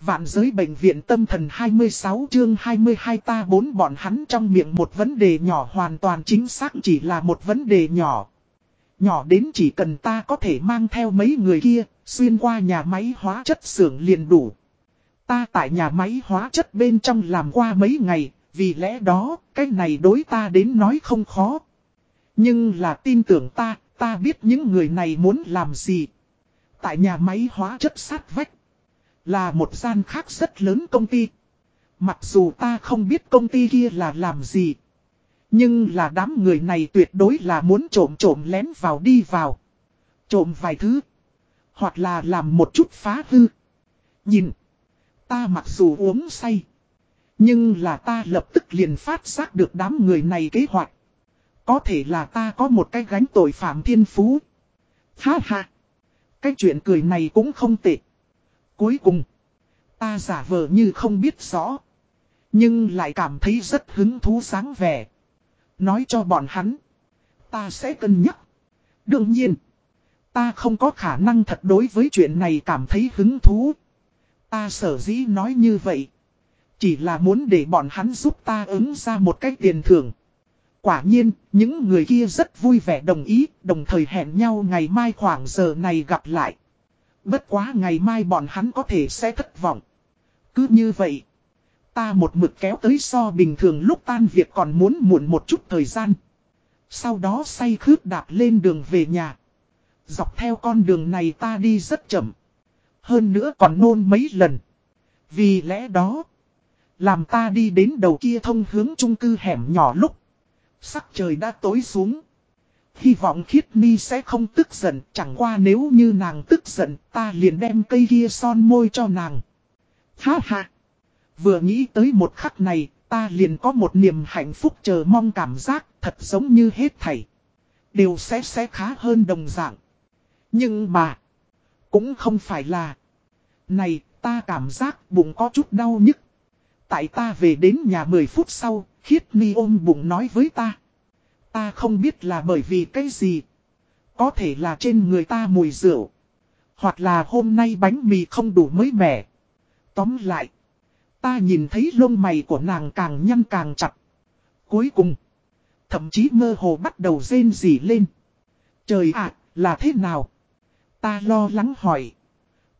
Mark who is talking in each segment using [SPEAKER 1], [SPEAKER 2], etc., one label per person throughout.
[SPEAKER 1] Vạn giới bệnh viện tâm thần 26 chương 22 ta bốn bọn hắn trong miệng một vấn đề nhỏ hoàn toàn chính xác chỉ là một vấn đề nhỏ. Nhỏ đến chỉ cần ta có thể mang theo mấy người kia, xuyên qua nhà máy hóa chất xưởng liền đủ. Ta tại nhà máy hóa chất bên trong làm qua mấy ngày, vì lẽ đó, cái này đối ta đến nói không khó. Nhưng là tin tưởng ta, ta biết những người này muốn làm gì. Tại nhà máy hóa chất sát vách, là một gian khác rất lớn công ty. Mặc dù ta không biết công ty kia là làm gì. Nhưng là đám người này tuyệt đối là muốn trộm trộm lén vào đi vào. Trộm vài thứ. Hoặc là làm một chút phá hư. Nhìn. Ta mặc dù uống say. Nhưng là ta lập tức liền phát giác được đám người này kế hoạch. Có thể là ta có một cái gánh tội phạm thiên phú. Ha ha. Cái chuyện cười này cũng không tệ. Cuối cùng. Ta giả vờ như không biết rõ. Nhưng lại cảm thấy rất hứng thú sáng vẻ. Nói cho bọn hắn. Ta sẽ cân nhắc. Đương nhiên. Ta không có khả năng thật đối với chuyện này cảm thấy hứng thú. Ta sở dĩ nói như vậy. Chỉ là muốn để bọn hắn giúp ta ứng ra một cách tiền thưởng. Quả nhiên, những người kia rất vui vẻ đồng ý, đồng thời hẹn nhau ngày mai khoảng giờ này gặp lại. Bất quá ngày mai bọn hắn có thể sẽ thất vọng. Cứ như vậy, ta một mực kéo tới so bình thường lúc tan việc còn muốn muộn một chút thời gian. Sau đó say khướt đạp lên đường về nhà. Dọc theo con đường này ta đi rất chậm. Hơn nữa còn nôn mấy lần. Vì lẽ đó, làm ta đi đến đầu kia thông hướng trung cư hẻm nhỏ lúc. Sắc trời đã tối xuống. Hy vọng khiết ni sẽ không tức giận, chẳng qua nếu như nàng tức giận, ta liền đem cây kia son môi cho nàng. Ha ha! Vừa nghĩ tới một khắc này, ta liền có một niềm hạnh phúc chờ mong cảm giác, thật giống như hết thảy. Đều sẽ sẽ khá hơn đồng dạng. Nhưng mà, cũng không phải là. Này, ta cảm giác bụng có chút đau nhức. Tại ta về đến nhà 10 phút sau, khiết ni ôm bụng nói với ta. Ta không biết là bởi vì cái gì. Có thể là trên người ta mùi rượu. Hoặc là hôm nay bánh mì không đủ mới mẻ. Tóm lại. Ta nhìn thấy lông mày của nàng càng nhăn càng chặt. Cuối cùng. Thậm chí mơ hồ bắt đầu rên rỉ lên. Trời ạ, là thế nào? Ta lo lắng hỏi.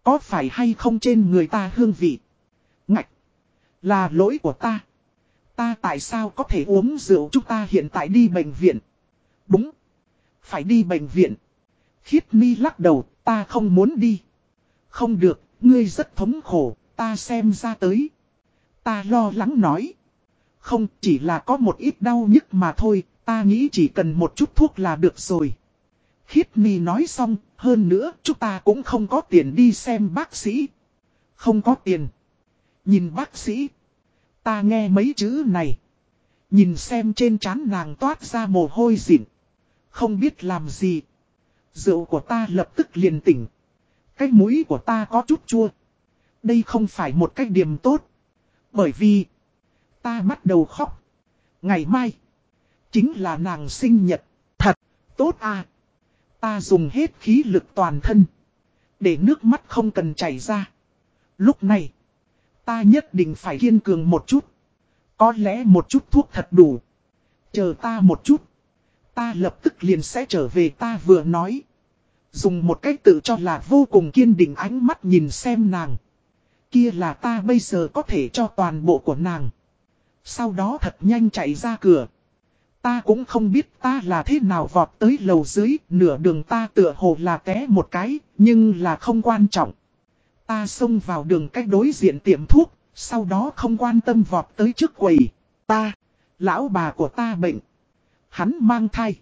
[SPEAKER 1] Có phải hay không trên người ta hương vị? Ngạch. Là lỗi của ta. Ta tại sao có thể uống rượu chúng ta hiện tại đi bệnh viện? Đúng. Phải đi bệnh viện. Khiết mi lắc đầu, ta không muốn đi. Không được, ngươi rất thống khổ, ta xem ra tới. Ta lo lắng nói. Không, chỉ là có một ít đau nhức mà thôi, ta nghĩ chỉ cần một chút thuốc là được rồi. Khiết mi nói xong, hơn nữa chúng ta cũng không có tiền đi xem bác sĩ. Không có tiền. Nhìn bác sĩ. Ta nghe mấy chữ này. Nhìn xem trên trán nàng toát ra mồ hôi dịn. Không biết làm gì. Rượu của ta lập tức liền tỉnh. Cái mũi của ta có chút chua. Đây không phải một cách điểm tốt. Bởi vì. Ta bắt đầu khóc. Ngày mai. Chính là nàng sinh nhật. Thật. Tốt à. Ta dùng hết khí lực toàn thân. Để nước mắt không cần chảy ra. Lúc này. Ta nhất định phải kiên cường một chút. Có lẽ một chút thuốc thật đủ. Chờ ta một chút. Ta lập tức liền sẽ trở về ta vừa nói. Dùng một cách tự cho là vô cùng kiên định ánh mắt nhìn xem nàng. Kia là ta bây giờ có thể cho toàn bộ của nàng. Sau đó thật nhanh chạy ra cửa. Ta cũng không biết ta là thế nào vọt tới lầu dưới, nửa đường ta tựa hồ là té một cái, nhưng là không quan trọng. Ta xông vào đường cách đối diện tiệm thuốc, sau đó không quan tâm vọt tới trước quầy. Ta, lão bà của ta bệnh. Hắn mang thai.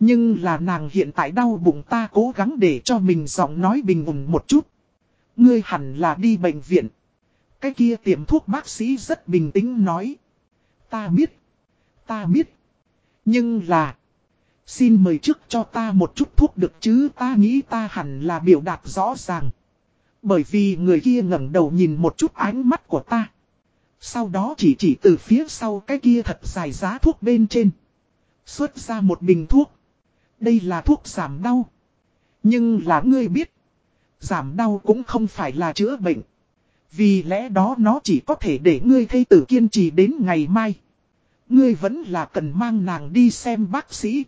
[SPEAKER 1] Nhưng là nàng hiện tại đau bụng ta cố gắng để cho mình giọng nói bình ổn một chút. Ngươi hẳn là đi bệnh viện. Cái kia tiệm thuốc bác sĩ rất bình tĩnh nói. Ta biết. Ta biết. Nhưng là. Xin mời trước cho ta một chút thuốc được chứ ta nghĩ ta hẳn là biểu đạt rõ ràng. Bởi vì người kia ngẩng đầu nhìn một chút ánh mắt của ta. Sau đó chỉ chỉ từ phía sau cái kia thật dài giá thuốc bên trên. Xuất ra một bình thuốc. Đây là thuốc giảm đau. Nhưng là ngươi biết. Giảm đau cũng không phải là chữa bệnh. Vì lẽ đó nó chỉ có thể để ngươi thây tử kiên trì đến ngày mai. Ngươi vẫn là cần mang nàng đi xem bác sĩ.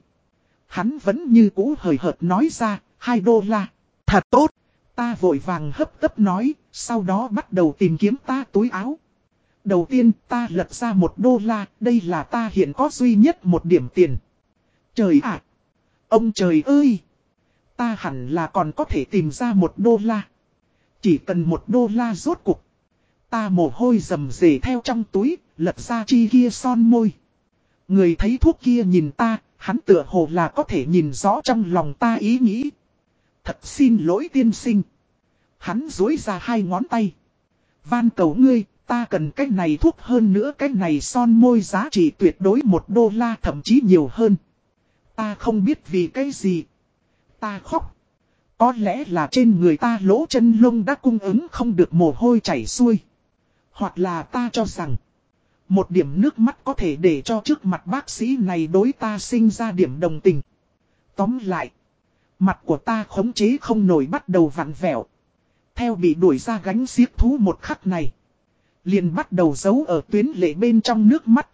[SPEAKER 1] Hắn vẫn như cũ hời hợt nói ra, hai đô la. Thật tốt. Ta vội vàng hấp tấp nói, sau đó bắt đầu tìm kiếm ta túi áo. Đầu tiên ta lật ra một đô la, đây là ta hiện có duy nhất một điểm tiền. Trời ạ! ông trời ơi! Ta hẳn là còn có thể tìm ra một đô la. Chỉ cần một đô la rốt cục. Ta mồ hôi rầm rề theo trong túi, lật ra chi kia son môi. Người thấy thuốc kia nhìn ta, hắn tựa hồ là có thể nhìn rõ trong lòng ta ý nghĩ. Thật xin lỗi tiên sinh. Hắn dối ra hai ngón tay. Van cầu ngươi, ta cần cái này thuốc hơn nữa cái này son môi giá trị tuyệt đối một đô la thậm chí nhiều hơn. Ta không biết vì cái gì. Ta khóc. Có lẽ là trên người ta lỗ chân lông đã cung ứng không được mồ hôi chảy xuôi. Hoặc là ta cho rằng. Một điểm nước mắt có thể để cho trước mặt bác sĩ này đối ta sinh ra điểm đồng tình. Tóm lại. Mặt của ta khống chế không nổi bắt đầu vặn vẹo. Theo bị đuổi ra gánh xiếc thú một khắc này. Liền bắt đầu giấu ở tuyến lệ bên trong nước mắt.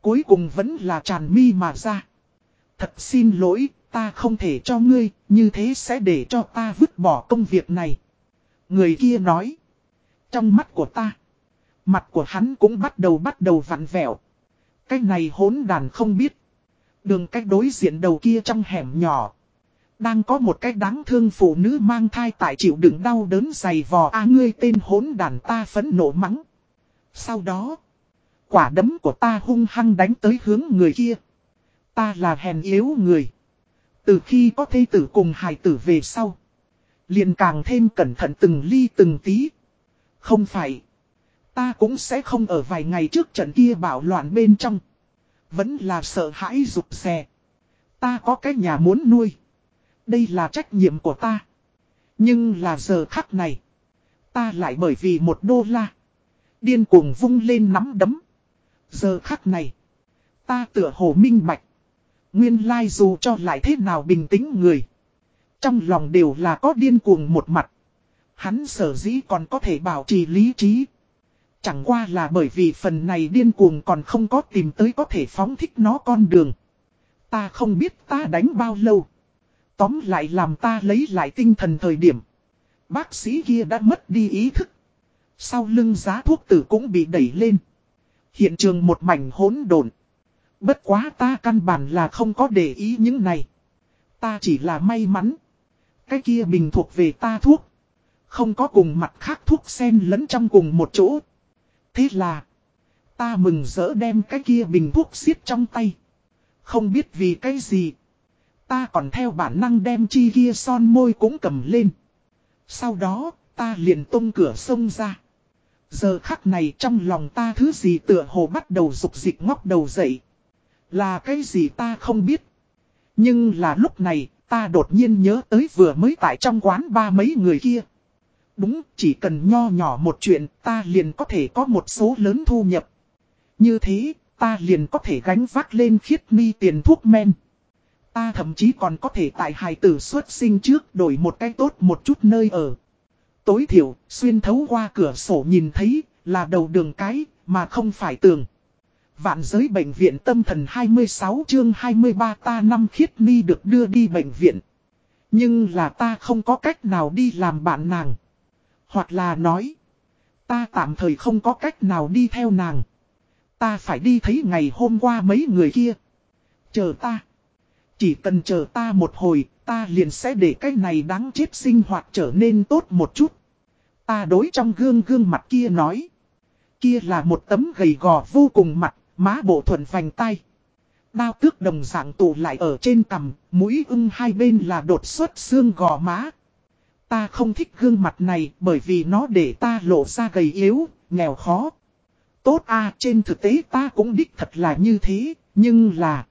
[SPEAKER 1] Cuối cùng vẫn là tràn mi mà ra. Thật xin lỗi, ta không thể cho ngươi, như thế sẽ để cho ta vứt bỏ công việc này. Người kia nói. Trong mắt của ta. Mặt của hắn cũng bắt đầu bắt đầu vặn vẹo. Cái này hỗn đàn không biết. Đường cách đối diện đầu kia trong hẻm nhỏ. Đang có một cái đáng thương phụ nữ mang thai tại chịu đựng đau đớn dày vò a ngươi tên hỗn đàn ta phấn nộ mắng. Sau đó, quả đấm của ta hung hăng đánh tới hướng người kia. Ta là hèn yếu người. Từ khi có thê tử cùng hài tử về sau. liền càng thêm cẩn thận từng ly từng tí. Không phải. Ta cũng sẽ không ở vài ngày trước trận kia bạo loạn bên trong. Vẫn là sợ hãi rụt rè. Ta có cái nhà muốn nuôi. Đây là trách nhiệm của ta. Nhưng là giờ khắc này. Ta lại bởi vì một đô la. Điên cuồng vung lên nắm đấm. Giờ khắc này. Ta tựa hồ minh bạch. Nguyên lai dù cho lại thế nào bình tĩnh người. Trong lòng đều là có điên cuồng một mặt. Hắn sở dĩ còn có thể bảo trì lý trí. Chẳng qua là bởi vì phần này điên cuồng còn không có tìm tới có thể phóng thích nó con đường. Ta không biết ta đánh bao lâu. Tóm lại làm ta lấy lại tinh thần thời điểm. Bác sĩ kia đã mất đi ý thức. Sau lưng giá thuốc tử cũng bị đẩy lên. Hiện trường một mảnh hỗn độn. Bất quá ta căn bản là không có để ý những này. Ta chỉ là may mắn. Cái kia bình thuộc về ta thuốc. Không có cùng mặt khác thuốc sen lẫn trong cùng một chỗ. Thế là. Ta mừng rỡ đem cái kia bình thuốc xiết trong tay. Không biết vì cái gì. Ta còn theo bản năng đem chi kia son môi cũng cầm lên. Sau đó, ta liền tung cửa sông ra. Giờ khắc này trong lòng ta thứ gì tựa hồ bắt đầu dục dịch ngóc đầu dậy. Là cái gì ta không biết. Nhưng là lúc này, ta đột nhiên nhớ tới vừa mới tại trong quán ba mấy người kia. Đúng, chỉ cần nho nhỏ một chuyện, ta liền có thể có một số lớn thu nhập. Như thế, ta liền có thể gánh vác lên khiết mi tiền thuốc men. Ta thậm chí còn có thể tại hài tử xuất sinh trước đổi một cái tốt một chút nơi ở. Tối thiểu, xuyên thấu qua cửa sổ nhìn thấy, là đầu đường cái, mà không phải tường. Vạn giới bệnh viện tâm thần 26 chương 23 ta năm khiết ni được đưa đi bệnh viện. Nhưng là ta không có cách nào đi làm bạn nàng. Hoặc là nói, ta tạm thời không có cách nào đi theo nàng. Ta phải đi thấy ngày hôm qua mấy người kia. Chờ ta. Chỉ cần chờ ta một hồi, ta liền sẽ để cái này đáng chết sinh hoạt trở nên tốt một chút. Ta đối trong gương gương mặt kia nói. Kia là một tấm gầy gò vô cùng mặt, má bộ thuần vành tay. Đao tước đồng dạng tụ lại ở trên cằm, mũi ưng hai bên là đột xuất xương gò má. Ta không thích gương mặt này bởi vì nó để ta lộ ra gầy yếu, nghèo khó. Tốt a à, trên thực tế ta cũng đích thật là như thế, nhưng là...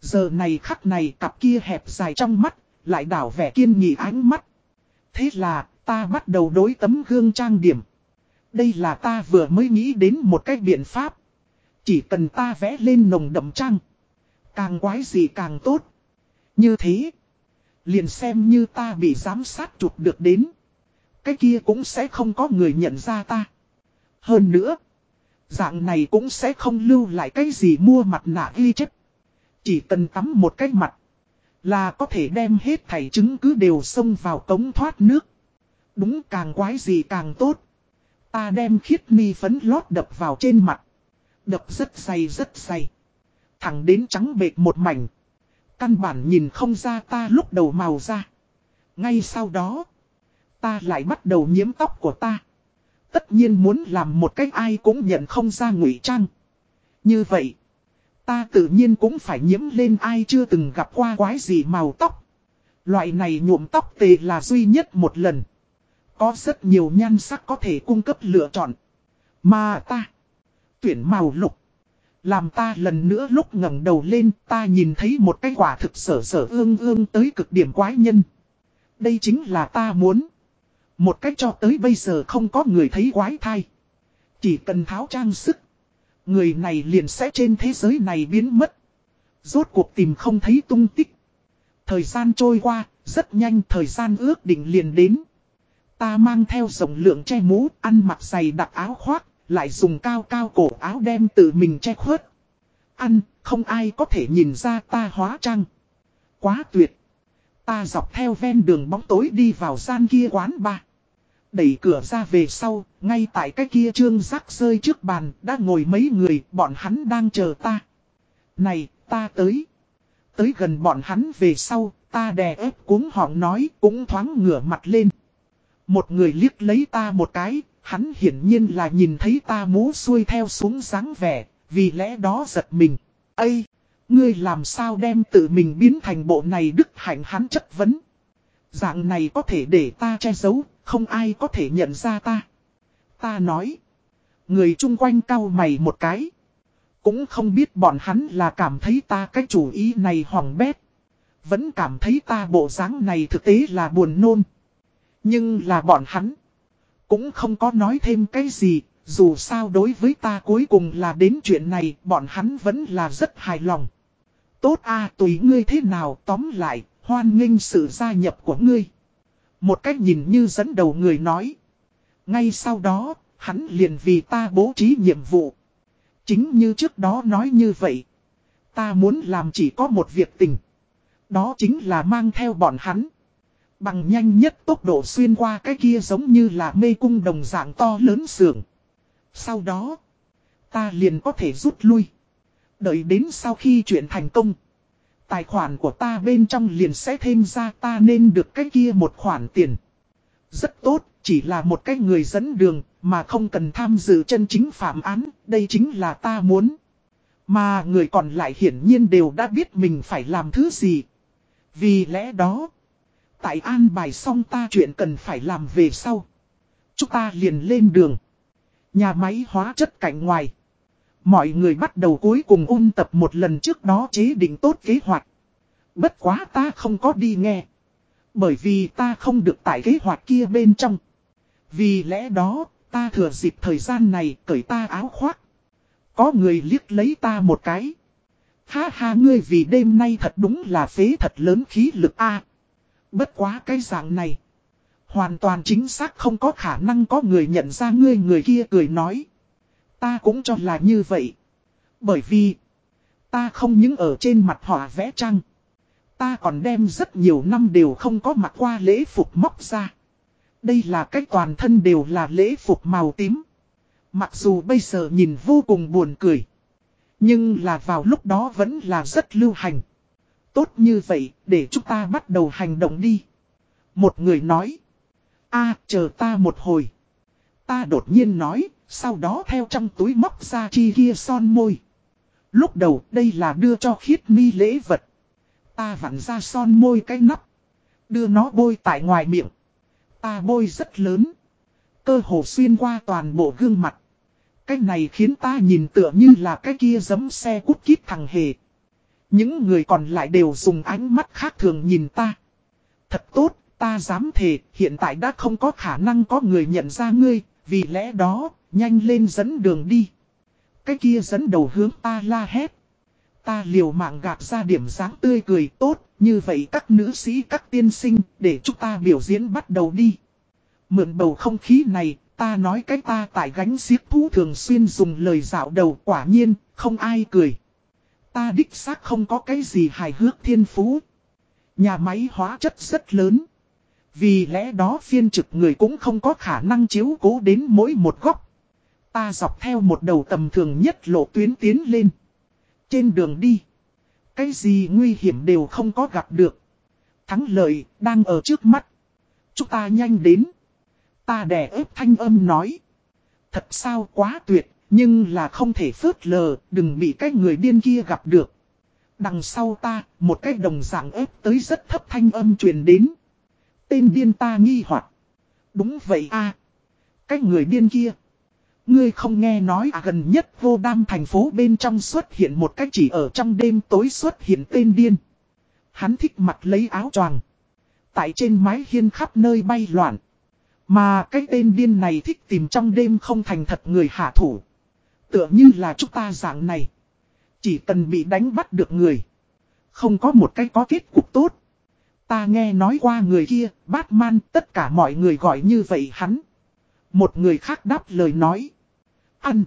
[SPEAKER 1] Giờ này khắc này cặp kia hẹp dài trong mắt, lại đảo vẻ kiên nghị ánh mắt. Thế là, ta bắt đầu đối tấm gương trang điểm. Đây là ta vừa mới nghĩ đến một cách biện pháp. Chỉ cần ta vẽ lên nồng đậm trang. Càng quái gì càng tốt. Như thế. Liền xem như ta bị giám sát chụp được đến. Cái kia cũng sẽ không có người nhận ra ta. Hơn nữa. Dạng này cũng sẽ không lưu lại cái gì mua mặt nạ ghi chép. Chỉ cần tắm một cái mặt. Là có thể đem hết thảy chứng cứ đều xông vào cống thoát nước. Đúng càng quái gì càng tốt. Ta đem khiết mi phấn lót đập vào trên mặt. Đập rất dày rất dày. Thẳng đến trắng bệt một mảnh. Căn bản nhìn không ra ta lúc đầu màu ra. Ngay sau đó. Ta lại bắt đầu nhiễm tóc của ta. Tất nhiên muốn làm một cách ai cũng nhận không ra ngụy trang. Như vậy. Ta tự nhiên cũng phải nhiễm lên ai chưa từng gặp qua quái gì màu tóc. Loại này nhuộm tóc tề là duy nhất một lần. Có rất nhiều nhan sắc có thể cung cấp lựa chọn. Mà ta. Tuyển màu lục. Làm ta lần nữa lúc ngẩng đầu lên, ta nhìn thấy một cái quả thực sở sở ương ương tới cực điểm quái nhân. Đây chính là ta muốn. Một cách cho tới bây giờ không có người thấy quái thai. Chỉ cần tháo trang sức. Người này liền sẽ trên thế giới này biến mất. Rốt cuộc tìm không thấy tung tích. Thời gian trôi qua, rất nhanh thời gian ước định liền đến. Ta mang theo rộng lượng che mũ, ăn mặc giày đặc áo khoác, lại dùng cao cao cổ áo đem tự mình che khuất. Ăn, không ai có thể nhìn ra ta hóa trang. Quá tuyệt. Ta dọc theo ven đường bóng tối đi vào gian kia quán ba. Đẩy cửa ra về sau, ngay tại cái kia trương rác rơi trước bàn, đã ngồi mấy người, bọn hắn đang chờ ta. Này, ta tới. Tới gần bọn hắn về sau, ta đè ép cuống họng nói, cũng thoáng ngửa mặt lên. Một người liếc lấy ta một cái, hắn hiển nhiên là nhìn thấy ta mũ xuôi theo xuống dáng vẻ, vì lẽ đó giật mình. Ây! Ngươi làm sao đem tự mình biến thành bộ này đức hạnh hắn chất vấn. Dạng này có thể để ta che giấu, không ai có thể nhận ra ta. Ta nói. Người chung quanh cau mày một cái. Cũng không biết bọn hắn là cảm thấy ta cái chủ ý này hoảng bét. Vẫn cảm thấy ta bộ dáng này thực tế là buồn nôn. Nhưng là bọn hắn. Cũng không có nói thêm cái gì. Dù sao đối với ta cuối cùng là đến chuyện này bọn hắn vẫn là rất hài lòng. Tốt a tùy ngươi thế nào tóm lại, hoan nghênh sự gia nhập của ngươi. Một cách nhìn như dẫn đầu người nói. Ngay sau đó, hắn liền vì ta bố trí nhiệm vụ. Chính như trước đó nói như vậy. Ta muốn làm chỉ có một việc tình. Đó chính là mang theo bọn hắn. Bằng nhanh nhất tốc độ xuyên qua cái kia giống như là mê cung đồng dạng to lớn sưởng. Sau đó, ta liền có thể rút lui. Đợi đến sau khi chuyện thành công. Tài khoản của ta bên trong liền sẽ thêm ra ta nên được cái kia một khoản tiền. Rất tốt, chỉ là một cái người dẫn đường, mà không cần tham dự chân chính phạm án, đây chính là ta muốn. Mà người còn lại hiển nhiên đều đã biết mình phải làm thứ gì. Vì lẽ đó, tại an bài xong ta chuyện cần phải làm về sau. Chúng ta liền lên đường. Nhà máy hóa chất cạnh ngoài. Mọi người bắt đầu cuối cùng ôn tập một lần trước đó chế định tốt kế hoạch. Bất quá ta không có đi nghe. Bởi vì ta không được tại kế hoạch kia bên trong. Vì lẽ đó, ta thừa dịp thời gian này cởi ta áo khoác. Có người liếc lấy ta một cái. Ha ha ngươi vì đêm nay thật đúng là phế thật lớn khí lực a. bất quá cái dạng này. Hoàn toàn chính xác không có khả năng có người nhận ra ngươi người kia cười nói. Ta cũng cho là như vậy. Bởi vì, ta không những ở trên mặt họ vẽ trăng. Ta còn đem rất nhiều năm đều không có mặt qua lễ phục móc ra. Đây là cách toàn thân đều là lễ phục màu tím. Mặc dù bây giờ nhìn vô cùng buồn cười. Nhưng là vào lúc đó vẫn là rất lưu hành. Tốt như vậy, để chúng ta bắt đầu hành động đi. Một người nói. a chờ ta một hồi. Ta đột nhiên nói, sau đó theo trong túi móc ra chi kia son môi. Lúc đầu đây là đưa cho khiết mi lễ vật. Ta vặn ra son môi cái nắp. Đưa nó bôi tại ngoài miệng. Ta bôi rất lớn. Cơ hồ xuyên qua toàn bộ gương mặt. Cái này khiến ta nhìn tựa như là cái kia giấm xe cút kít thằng hề. Những người còn lại đều dùng ánh mắt khác thường nhìn ta. Thật tốt, ta dám thề, hiện tại đã không có khả năng có người nhận ra ngươi, vì lẽ đó, nhanh lên dẫn đường đi. Cái kia dẫn đầu hướng ta la hét. Ta liều mạng gạt ra điểm dáng tươi cười tốt, như vậy các nữ sĩ các tiên sinh, để chúng ta biểu diễn bắt đầu đi. Mượn bầu không khí này, ta nói cái ta tại gánh xiếc thú thường xuyên dùng lời dạo đầu quả nhiên, không ai cười. Ta đích xác không có cái gì hài hước thiên phú. Nhà máy hóa chất rất lớn. Vì lẽ đó phiên trực người cũng không có khả năng chiếu cố đến mỗi một góc. Ta dọc theo một đầu tầm thường nhất lộ tuyến tiến lên. Trên đường đi. Cái gì nguy hiểm đều không có gặp được. Thắng lợi đang ở trước mắt. Chúng ta nhanh đến. Ta đè ép thanh âm nói. Thật sao quá tuyệt, nhưng là không thể phớt lờ, đừng bị cái người điên kia gặp được. Đằng sau ta, một cái đồng dạng ép tới rất thấp thanh âm truyền đến. Tên điên ta nghi hoặc Đúng vậy a Cái người điên kia. Ngươi không nghe nói à gần nhất vô đam thành phố bên trong xuất hiện một cách chỉ ở trong đêm tối xuất hiện tên điên. Hắn thích mặc lấy áo choàng Tại trên mái hiên khắp nơi bay loạn. Mà cái tên điên này thích tìm trong đêm không thành thật người hạ thủ. Tựa như là chúng ta dạng này. Chỉ cần bị đánh bắt được người. Không có một cái có kết cục tốt. Ta nghe nói qua người kia, Batman, tất cả mọi người gọi như vậy hắn. Một người khác đáp lời nói. Ăn.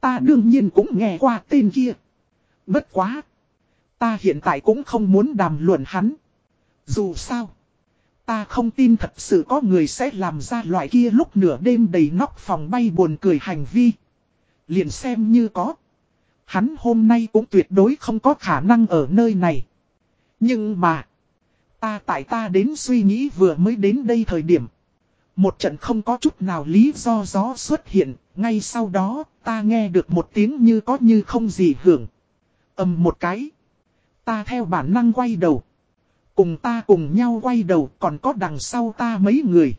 [SPEAKER 1] Ta đương nhiên cũng nghe qua tên kia. Bất quá. Ta hiện tại cũng không muốn đàm luận hắn. Dù sao. Ta không tin thật sự có người sẽ làm ra loại kia lúc nửa đêm đầy nóc phòng bay buồn cười hành vi. Liền xem như có. Hắn hôm nay cũng tuyệt đối không có khả năng ở nơi này. Nhưng mà. Ta tại ta đến suy nghĩ vừa mới đến đây thời điểm. Một trận không có chút nào lý do gió xuất hiện. Ngay sau đó ta nghe được một tiếng như có như không gì hưởng. ầm một cái. Ta theo bản năng quay đầu. Cùng ta cùng nhau quay đầu còn có đằng sau ta mấy người.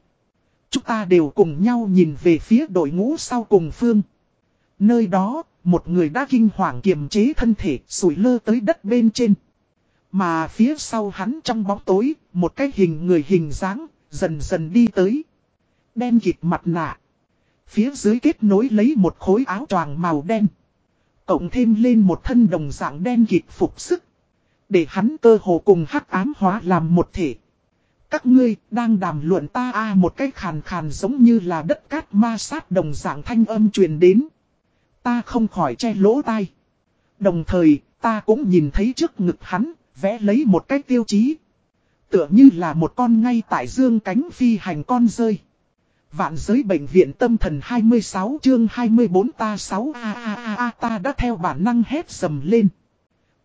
[SPEAKER 1] Chúng ta đều cùng nhau nhìn về phía đội ngũ sau cùng phương. Nơi đó, một người đã kinh hoàng kiềm chế thân thể sủi lơ tới đất bên trên. Mà phía sau hắn trong bóng tối, một cái hình người hình dáng dần dần đi tới. Đen kịt mặt nạ. Phía dưới kết nối lấy một khối áo choàng màu đen. Cộng thêm lên một thân đồng dạng đen kịt phục sức. Để hắn cơ hồ cùng hắc ám hóa làm một thể. Các ngươi đang đàm luận ta a một cái khàn khàn giống như là đất cát ma sát đồng dạng thanh âm truyền đến. Ta không khỏi che lỗ tai. Đồng thời, ta cũng nhìn thấy trước ngực hắn, vẽ lấy một cái tiêu chí. Tựa như là một con ngay tại dương cánh phi hành con rơi. Vạn giới bệnh viện tâm thần 26 chương 24 ta 6 a a a a ta đã theo bản năng hét sầm lên.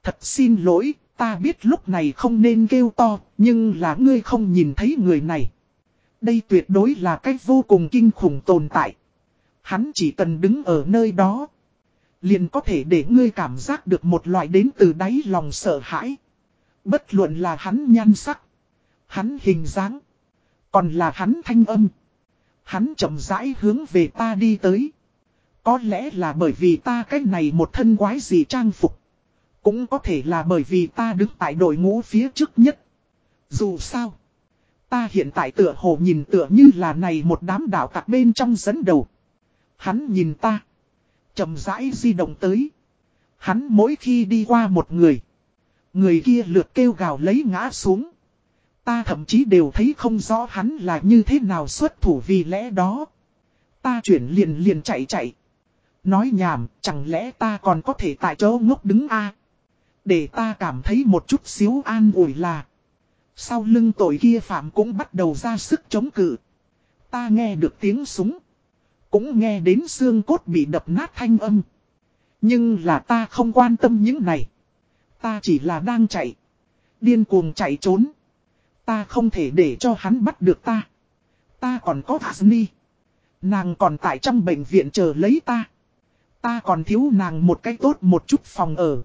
[SPEAKER 1] Thật xin lỗi, Ta biết lúc này không nên kêu to, nhưng là ngươi không nhìn thấy người này. Đây tuyệt đối là cách vô cùng kinh khủng tồn tại. Hắn chỉ cần đứng ở nơi đó. Liền có thể để ngươi cảm giác được một loại đến từ đáy lòng sợ hãi. Bất luận là hắn nhan sắc. Hắn hình dáng. Còn là hắn thanh âm. Hắn chậm rãi hướng về ta đi tới. Có lẽ là bởi vì ta cách này một thân quái gì trang phục. Cũng có thể là bởi vì ta đứng tại đội ngũ phía trước nhất. Dù sao. Ta hiện tại tựa hồ nhìn tựa như là này một đám đảo tạc bên trong dẫn đầu. Hắn nhìn ta. chậm rãi di động tới. Hắn mỗi khi đi qua một người. Người kia lượt kêu gào lấy ngã xuống. Ta thậm chí đều thấy không rõ hắn là như thế nào xuất thủ vì lẽ đó. Ta chuyển liền liền chạy chạy. Nói nhảm, chẳng lẽ ta còn có thể tại chỗ ngốc đứng a để ta cảm thấy một chút xíu an ủi là. Sau lưng tội kia phạm cũng bắt đầu ra sức chống cự. Ta nghe được tiếng súng. Cũng nghe đến xương cốt bị đập nát thanh âm. Nhưng là ta không quan tâm những này. Ta chỉ là đang chạy. Điên cuồng chạy trốn. Ta không thể để cho hắn bắt được ta. Ta còn có Asni. Nàng còn tại trong bệnh viện chờ lấy ta. Ta còn thiếu nàng một cái tốt một chút phòng ở.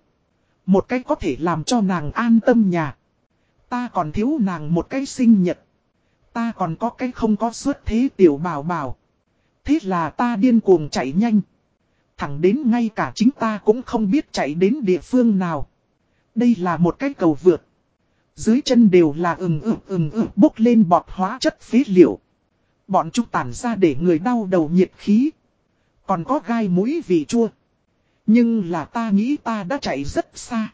[SPEAKER 1] Một cái có thể làm cho nàng an tâm nhà. Ta còn thiếu nàng một cái sinh nhật. Ta còn có cái không có suất thế tiểu bảo bảo. Thế là ta điên cuồng chạy nhanh. Thẳng đến ngay cả chính ta cũng không biết chạy đến địa phương nào. Đây là một cái cầu vượt. Dưới chân đều là ừng ực ừng ực bốc lên bọt hóa chất phế liệu. Bọn chúng tản ra để người đau đầu nhiệt khí. Còn có gai mũi vị chua. Nhưng là ta nghĩ ta đã chạy rất xa.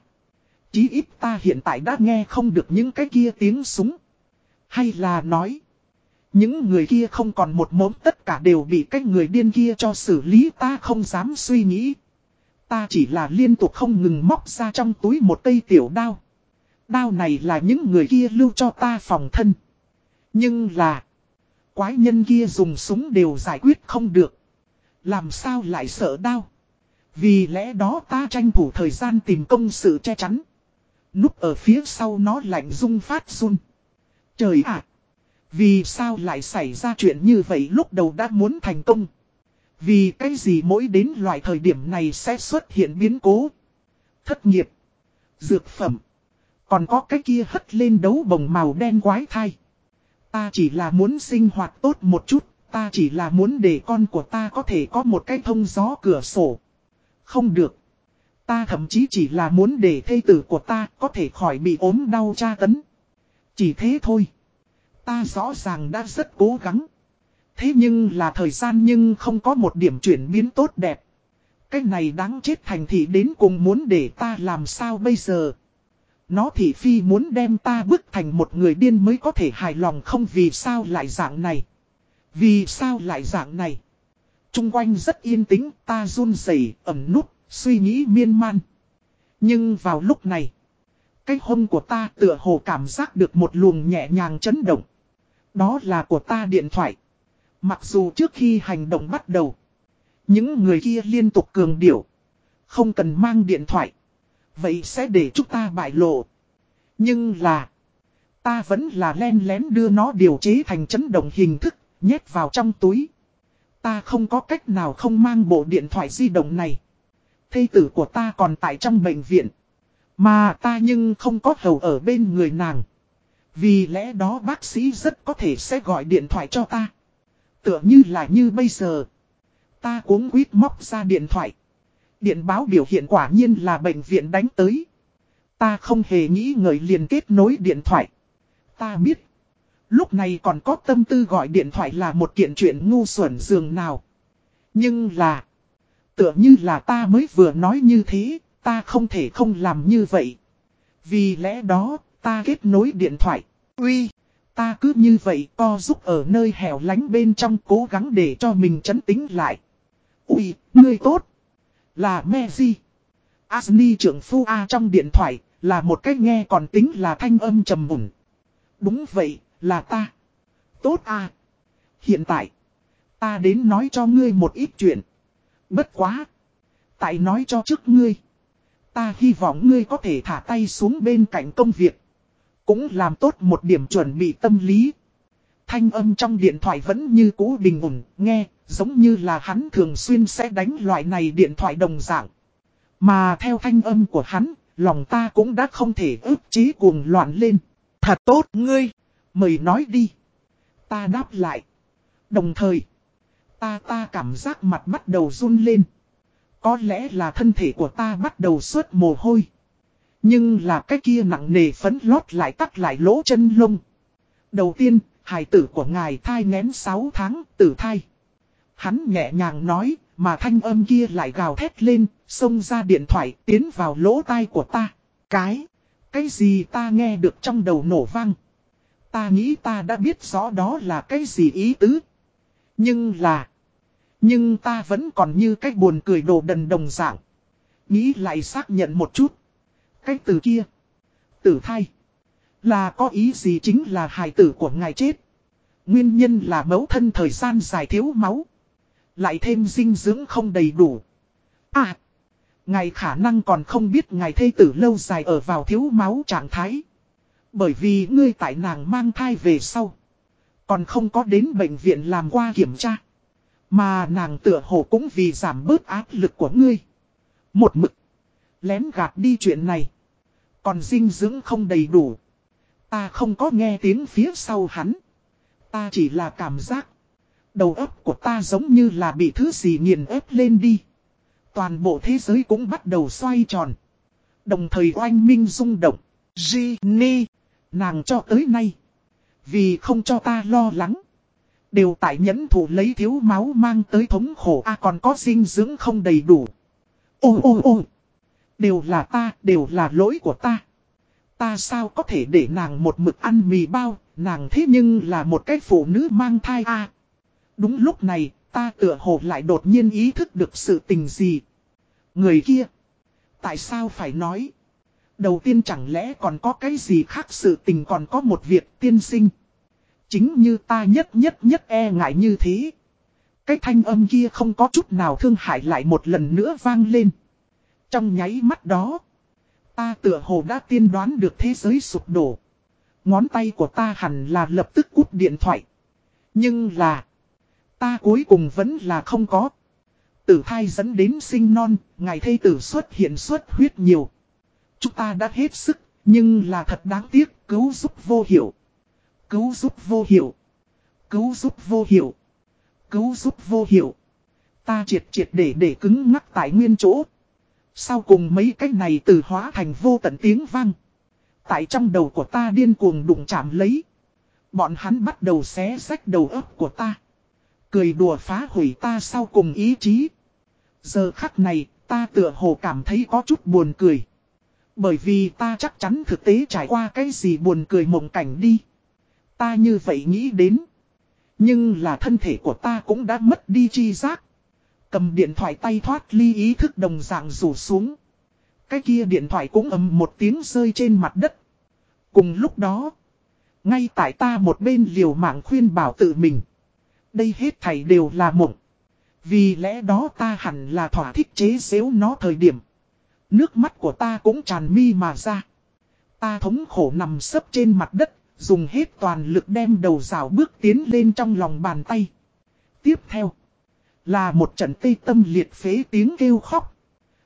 [SPEAKER 1] Chí ít ta hiện tại đã nghe không được những cái kia tiếng súng. Hay là nói. Những người kia không còn một mống tất cả đều bị cái người điên kia cho xử lý, ta không dám suy nghĩ. Ta chỉ là liên tục không ngừng móc ra trong túi một cây tiểu đao. Đao này là những người kia lưu cho ta phòng thân. Nhưng là, quái nhân kia dùng súng đều giải quyết không được. Làm sao lại sợ đao? Vì lẽ đó ta tranh thủ thời gian tìm công sự che chắn. Núp ở phía sau nó lạnh rung phát run. Trời ạ! vì sao lại xảy ra chuyện như vậy lúc đầu đã muốn thành công? Vì cái gì mỗi đến loại thời điểm này sẽ xuất hiện biến cố? Thất nghiệp. Dược phẩm. Còn có cái kia hất lên đấu bồng màu đen quái thai. Ta chỉ là muốn sinh hoạt tốt một chút. Ta chỉ là muốn để con của ta có thể có một cái thông gió cửa sổ. Không được. Ta thậm chí chỉ là muốn để thê tử của ta có thể khỏi bị ốm đau tra tấn. Chỉ thế thôi. Ta rõ ràng đã rất cố gắng. Thế nhưng là thời gian nhưng không có một điểm chuyển biến tốt đẹp. Cái này đáng chết thành thị đến cùng muốn để ta làm sao bây giờ. Nó thị phi muốn đem ta bức thành một người điên mới có thể hài lòng không vì sao lại dạng này. Vì sao lại dạng này. Trung quanh rất yên tĩnh ta run rẩy ẩm nút, suy nghĩ miên man. Nhưng vào lúc này, cái hông của ta tựa hồ cảm giác được một luồng nhẹ nhàng chấn động. Đó là của ta điện thoại. Mặc dù trước khi hành động bắt đầu, những người kia liên tục cường điệu. Không cần mang điện thoại. Vậy sẽ để chúng ta bại lộ. Nhưng là, ta vẫn là len lén đưa nó điều chế thành chấn động hình thức, nhét vào trong túi. Ta không có cách nào không mang bộ điện thoại di động này. Thây tử của ta còn tại trong bệnh viện. Mà ta nhưng không có hầu ở bên người nàng. Vì lẽ đó bác sĩ rất có thể sẽ gọi điện thoại cho ta. Tựa như là như bây giờ. Ta cuống quýt móc ra điện thoại. Điện báo biểu hiện quả nhiên là bệnh viện đánh tới. Ta không hề nghĩ ngợi liền kết nối điện thoại. Ta biết. Lúc này còn có tâm tư gọi điện thoại là một kiện chuyện ngu xuẩn dường nào. Nhưng là. Tựa như là ta mới vừa nói như thế. Ta không thể không làm như vậy. Vì lẽ đó, ta kết nối điện thoại. Uy, ta cứ như vậy co giúp ở nơi hẻo lánh bên trong cố gắng để cho mình chấn tính lại. Uy, ngươi tốt. Là Messi. Asni trưởng phu A trong điện thoại, là một cách nghe còn tính là thanh âm trầm mùn. Đúng vậy, là ta. Tốt A. Hiện tại, ta đến nói cho ngươi một ít chuyện. Bất quá. Tại nói cho trước ngươi. Ta hy vọng ngươi có thể thả tay xuống bên cạnh công việc. Cũng làm tốt một điểm chuẩn bị tâm lý. Thanh âm trong điện thoại vẫn như cũ bình ổn, nghe, giống như là hắn thường xuyên sẽ đánh loại này điện thoại đồng dạng. Mà theo thanh âm của hắn, lòng ta cũng đã không thể ức chế cuồng loạn lên. Thật tốt ngươi, mời nói đi. Ta đáp lại. Đồng thời, ta ta cảm giác mặt bắt đầu run lên. Có lẽ là thân thể của ta bắt đầu suốt mồ hôi. Nhưng là cái kia nặng nề phấn lót lại tắt lại lỗ chân lông. Đầu tiên, hài tử của ngài thai ngén 6 tháng, tử thai. Hắn nhẹ nhàng nói, mà thanh âm kia lại gào thét lên, xông ra điện thoại, tiến vào lỗ tai của ta. Cái, cái gì ta nghe được trong đầu nổ vang. Ta nghĩ ta đã biết rõ đó là cái gì ý tứ. Nhưng là, nhưng ta vẫn còn như cách buồn cười đồ đần đồng dạng. Nghĩ lại xác nhận một chút. Cái từ kia. Tử thai. Là có ý gì chính là hài tử của ngài chết. Nguyên nhân là mẫu thân thời gian dài thiếu máu. Lại thêm dinh dưỡng không đầy đủ. À. Ngài khả năng còn không biết ngài thê tử lâu dài ở vào thiếu máu trạng thái. Bởi vì ngươi tại nàng mang thai về sau. Còn không có đến bệnh viện làm qua kiểm tra. Mà nàng tựa hồ cũng vì giảm bớt áp lực của ngươi. Một mực. Lén gạt đi chuyện này. Còn dinh dưỡng không đầy đủ. Ta không có nghe tiếng phía sau hắn. Ta chỉ là cảm giác. Đầu óc của ta giống như là bị thứ gì nghiền ép lên đi. Toàn bộ thế giới cũng bắt đầu xoay tròn. Đồng thời oanh minh rung động. Ginny. Nàng cho tới nay. Vì không cho ta lo lắng. Đều tại nhẫn thủ lấy thiếu máu mang tới thống khổ a còn có dinh dưỡng không đầy đủ. ôi ôi ôi, Đều là ta, đều là lỗi của ta. Ta sao có thể để nàng một mực ăn mì bao, nàng thế nhưng là một cái phụ nữ mang thai a Đúng lúc này, ta tựa hồ lại đột nhiên ý thức được sự tình gì. Người kia, tại sao phải nói? Đầu tiên chẳng lẽ còn có cái gì khác sự tình còn có một việc tiên sinh. Chính như ta nhất nhất nhất e ngại như thế. Cái thanh âm kia không có chút nào thương hại lại một lần nữa vang lên. Trong nháy mắt đó, ta tựa hồ đã tiên đoán được thế giới sụp đổ. Ngón tay của ta hẳn là lập tức cút điện thoại. Nhưng là, ta cuối cùng vẫn là không có. Tử thai dẫn đến sinh non, ngày thây tử xuất hiện xuất huyết nhiều. Chúng ta đã hết sức, nhưng là thật đáng tiếc, cứu giúp vô hiệu. Cứu giúp vô hiệu. Cứu giúp vô hiệu. Cứu giúp vô hiệu. Ta triệt triệt để để cứng ngắc tại nguyên chỗ. Sau cùng mấy cách này từ hóa thành vô tận tiếng vang. Tại trong đầu của ta điên cuồng đụng chạm lấy. Bọn hắn bắt đầu xé rách đầu óc của ta. Cười đùa phá hủy ta sau cùng ý chí. Giờ khắc này, ta tựa hồ cảm thấy có chút buồn cười. Bởi vì ta chắc chắn thực tế trải qua cái gì buồn cười mộng cảnh đi. Ta như vậy nghĩ đến. Nhưng là thân thể của ta cũng đã mất đi chi giác. Cầm điện thoại tay thoát ly ý thức đồng dạng rủ xuống. Cái kia điện thoại cũng ầm một tiếng rơi trên mặt đất. Cùng lúc đó, ngay tại ta một bên liều mạng khuyên bảo tự mình. Đây hết thảy đều là mộng. Vì lẽ đó ta hẳn là thỏa thích chế xếu nó thời điểm. Nước mắt của ta cũng tràn mi mà ra. Ta thống khổ nằm sấp trên mặt đất, dùng hết toàn lực đem đầu rào bước tiến lên trong lòng bàn tay. Tiếp theo, là một trận tây tâm liệt phế tiếng kêu khóc.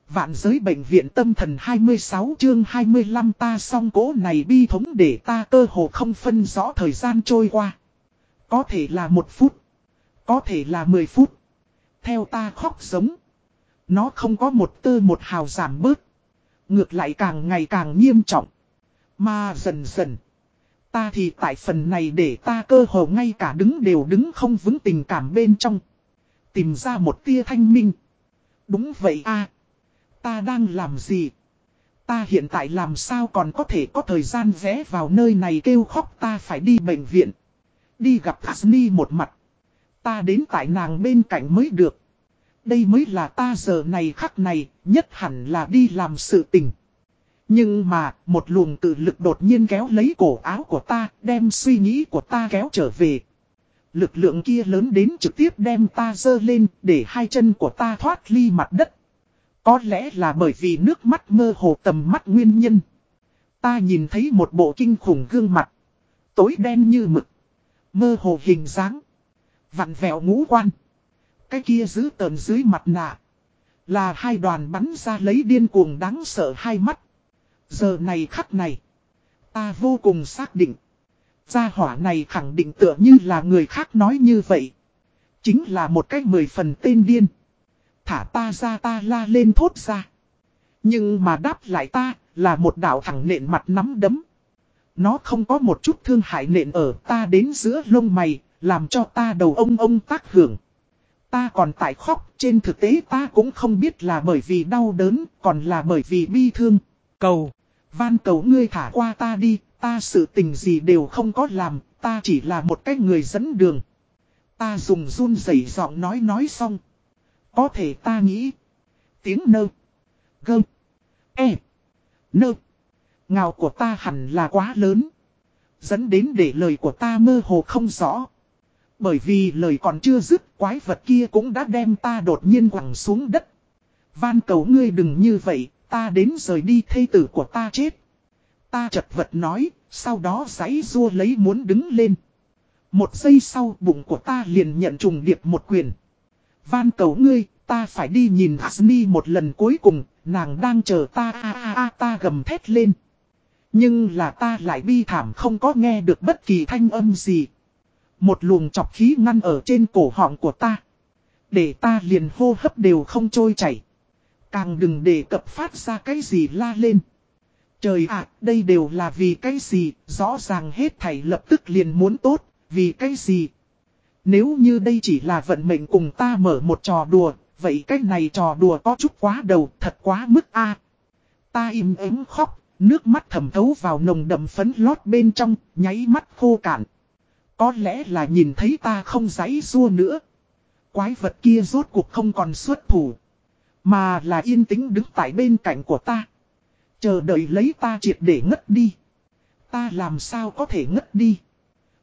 [SPEAKER 1] Vạn giới bệnh viện tâm thần 26 chương 25 ta song cố này bi thống để ta cơ hồ không phân rõ thời gian trôi qua. Có thể là một phút. Có thể là 10 phút. Theo ta khóc giống. Nó không có một tơ một hào giảm bớt. Ngược lại càng ngày càng nghiêm trọng. Mà dần dần. Ta thì tại phần này để ta cơ hồ ngay cả đứng đều đứng không vững tình cảm bên trong. Tìm ra một tia thanh minh. Đúng vậy a, Ta đang làm gì? Ta hiện tại làm sao còn có thể có thời gian rẽ vào nơi này kêu khóc ta phải đi bệnh viện. Đi gặp Asni một mặt. Ta đến tại nàng bên cạnh mới được. Đây mới là ta giờ này khắc này, nhất hẳn là đi làm sự tình. Nhưng mà, một luồng tự lực đột nhiên kéo lấy cổ áo của ta, đem suy nghĩ của ta kéo trở về. Lực lượng kia lớn đến trực tiếp đem ta dơ lên, để hai chân của ta thoát ly mặt đất. Có lẽ là bởi vì nước mắt mơ hồ tầm mắt nguyên nhân. Ta nhìn thấy một bộ kinh khủng gương mặt. Tối đen như mực. Mơ hồ hình dáng. Vặn vẹo ngũ quan. Cái kia giữ tờn dưới mặt nạ. Là hai đoàn bắn ra lấy điên cuồng đáng sợ hai mắt. Giờ này khắc này. Ta vô cùng xác định. Gia hỏa này khẳng định tựa như là người khác nói như vậy. Chính là một cách mười phần tên điên. Thả ta ra ta la lên thốt ra. Nhưng mà đáp lại ta là một đạo thẳng nện mặt nắm đấm. Nó không có một chút thương hại nện ở ta đến giữa lông mày, làm cho ta đầu ông ông tác hưởng. Ta còn tại khóc, trên thực tế ta cũng không biết là bởi vì đau đớn, còn là bởi vì bi thương. Cầu, van cầu ngươi thả qua ta đi, ta sự tình gì đều không có làm, ta chỉ là một cái người dẫn đường. Ta dùng run rẩy giọng nói nói xong. Có thể ta nghĩ, tiếng nơ, gơ, e, nơ, ngào của ta hẳn là quá lớn. Dẫn đến để lời của ta mơ hồ không rõ. Bởi vì lời còn chưa dứt quái vật kia cũng đã đem ta đột nhiên quẳng xuống đất. Van cầu ngươi đừng như vậy, ta đến rời đi thây tử của ta chết. Ta chật vật nói, sau đó giấy rua lấy muốn đứng lên. Một giây sau bụng của ta liền nhận trùng điệp một quyền. Van cầu ngươi, ta phải đi nhìn Asmi một lần cuối cùng, nàng đang chờ ta a a a ta gầm thét lên. Nhưng là ta lại bi thảm không có nghe được bất kỳ thanh âm gì. Một luồng chọc khí ngăn ở trên cổ họng của ta. Để ta liền hô hấp đều không trôi chảy. Càng đừng để cập phát ra cái gì la lên. Trời ạ, đây đều là vì cái gì, rõ ràng hết thảy lập tức liền muốn tốt, vì cái gì. Nếu như đây chỉ là vận mệnh cùng ta mở một trò đùa, vậy cái này trò đùa có chút quá đầu, thật quá mức a. Ta im ắng khóc, Nước mắt thẩm thấu vào nồng đậm phấn lót bên trong, nháy mắt khô cạn. Có lẽ là nhìn thấy ta không giấy rua nữa. Quái vật kia rốt cuộc không còn xuất thủ. Mà là yên tĩnh đứng tại bên cạnh của ta. Chờ đợi lấy ta triệt để ngất đi. Ta làm sao có thể ngất đi.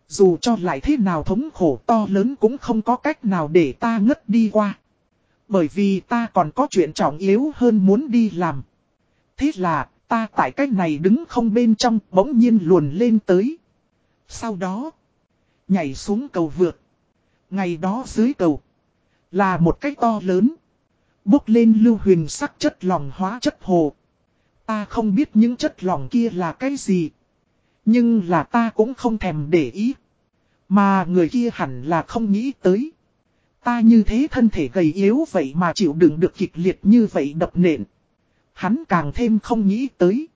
[SPEAKER 1] Dù cho lại thế nào thống khổ to lớn cũng không có cách nào để ta ngất đi qua. Bởi vì ta còn có chuyện trọng yếu hơn muốn đi làm. Thế là, ta tại cách này đứng không bên trong, bỗng nhiên luồn lên tới. Sau đó, nhảy xuống cầu vượt. Ngày đó dưới cầu, là một cái to lớn. Bốc lên lưu huyền sắc chất lỏng hóa chất hồ. Ta không biết những chất lỏng kia là cái gì. Nhưng là ta cũng không thèm để ý. Mà người kia hẳn là không nghĩ tới. Ta như thế thân thể gầy yếu vậy mà chịu đựng được kịch liệt như vậy đập nện. Hắn càng thêm không nghĩ tới.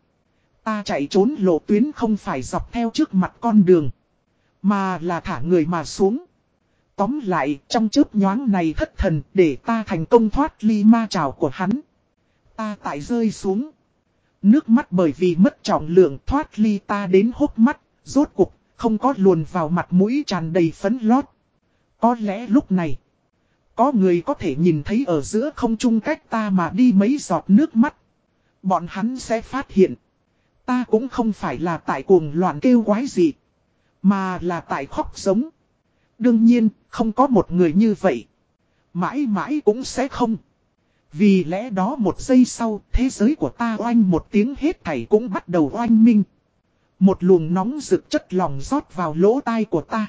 [SPEAKER 1] Ta chạy trốn lộ tuyến không phải dọc theo trước mặt con đường. Mà là thả người mà xuống. Tóm lại, trong chớp nhoáng này thất thần để ta thành công thoát ly ma trào của hắn. Ta tại rơi xuống. Nước mắt bởi vì mất trọng lượng thoát ly ta đến hốc mắt, rốt cục, không có luồn vào mặt mũi tràn đầy phấn lót. Có lẽ lúc này, có người có thể nhìn thấy ở giữa không trung cách ta mà đi mấy giọt nước mắt. Bọn hắn sẽ phát hiện. Ta cũng không phải là tại cuồng loạn kêu quái gì. Mà là tại khóc giống. Đương nhiên, không có một người như vậy. Mãi mãi cũng sẽ không. Vì lẽ đó một giây sau, thế giới của ta oanh một tiếng hết thảy cũng bắt đầu oanh minh. Một luồng nóng rực chất lòng rót vào lỗ tai của ta.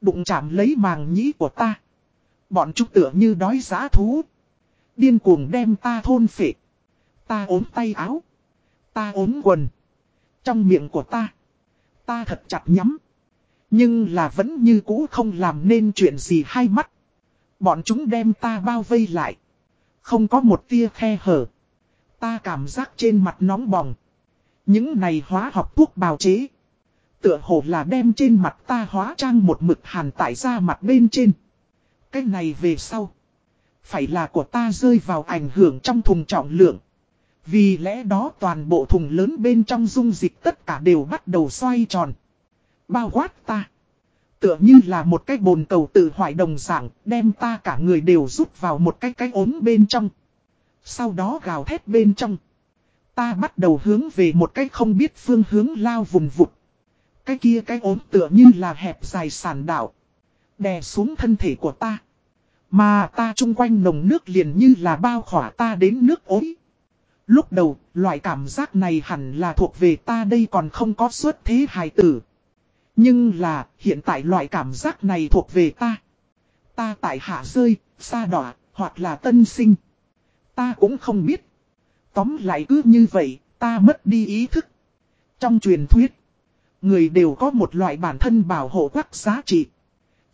[SPEAKER 1] Đụng chạm lấy màng nhĩ của ta. Bọn chúng tựa như đói giá thú. Điên cuồng đem ta thôn phệ. Ta ốm tay áo. Ta ốm quần. Trong miệng của ta. Ta thật chặt nhắm. Nhưng là vẫn như cũ không làm nên chuyện gì hai mắt. Bọn chúng đem ta bao vây lại. Không có một tia khe hở. Ta cảm giác trên mặt nóng bỏng. Những này hóa học thuốc bào chế. Tựa hồ là đem trên mặt ta hóa trang một mực hàn tại ra mặt bên trên. Cái này về sau. Phải là của ta rơi vào ảnh hưởng trong thùng trọng lượng. Vì lẽ đó toàn bộ thùng lớn bên trong dung dịch tất cả đều bắt đầu xoay tròn. Bao quát ta. Tựa như là một cái bồn cầu tự hoại đồng dạng, đem ta cả người đều rút vào một cái cái ốm bên trong. Sau đó gào thét bên trong. Ta bắt đầu hướng về một cái không biết phương hướng lao vùng vụt. Cái kia cái ốm tựa như là hẹp dài sản đảo. Đè xuống thân thể của ta. Mà ta chung quanh nồng nước liền như là bao khỏa ta đến nước ối. Lúc đầu, loại cảm giác này hẳn là thuộc về ta đây còn không có xuất thế hài tử. Nhưng là, hiện tại loại cảm giác này thuộc về ta. Ta tại hạ rơi, xa đỏ, hoặc là tân sinh. Ta cũng không biết. Tóm lại cứ như vậy, ta mất đi ý thức. Trong truyền thuyết, người đều có một loại bản thân bảo hộ quắc giá trị.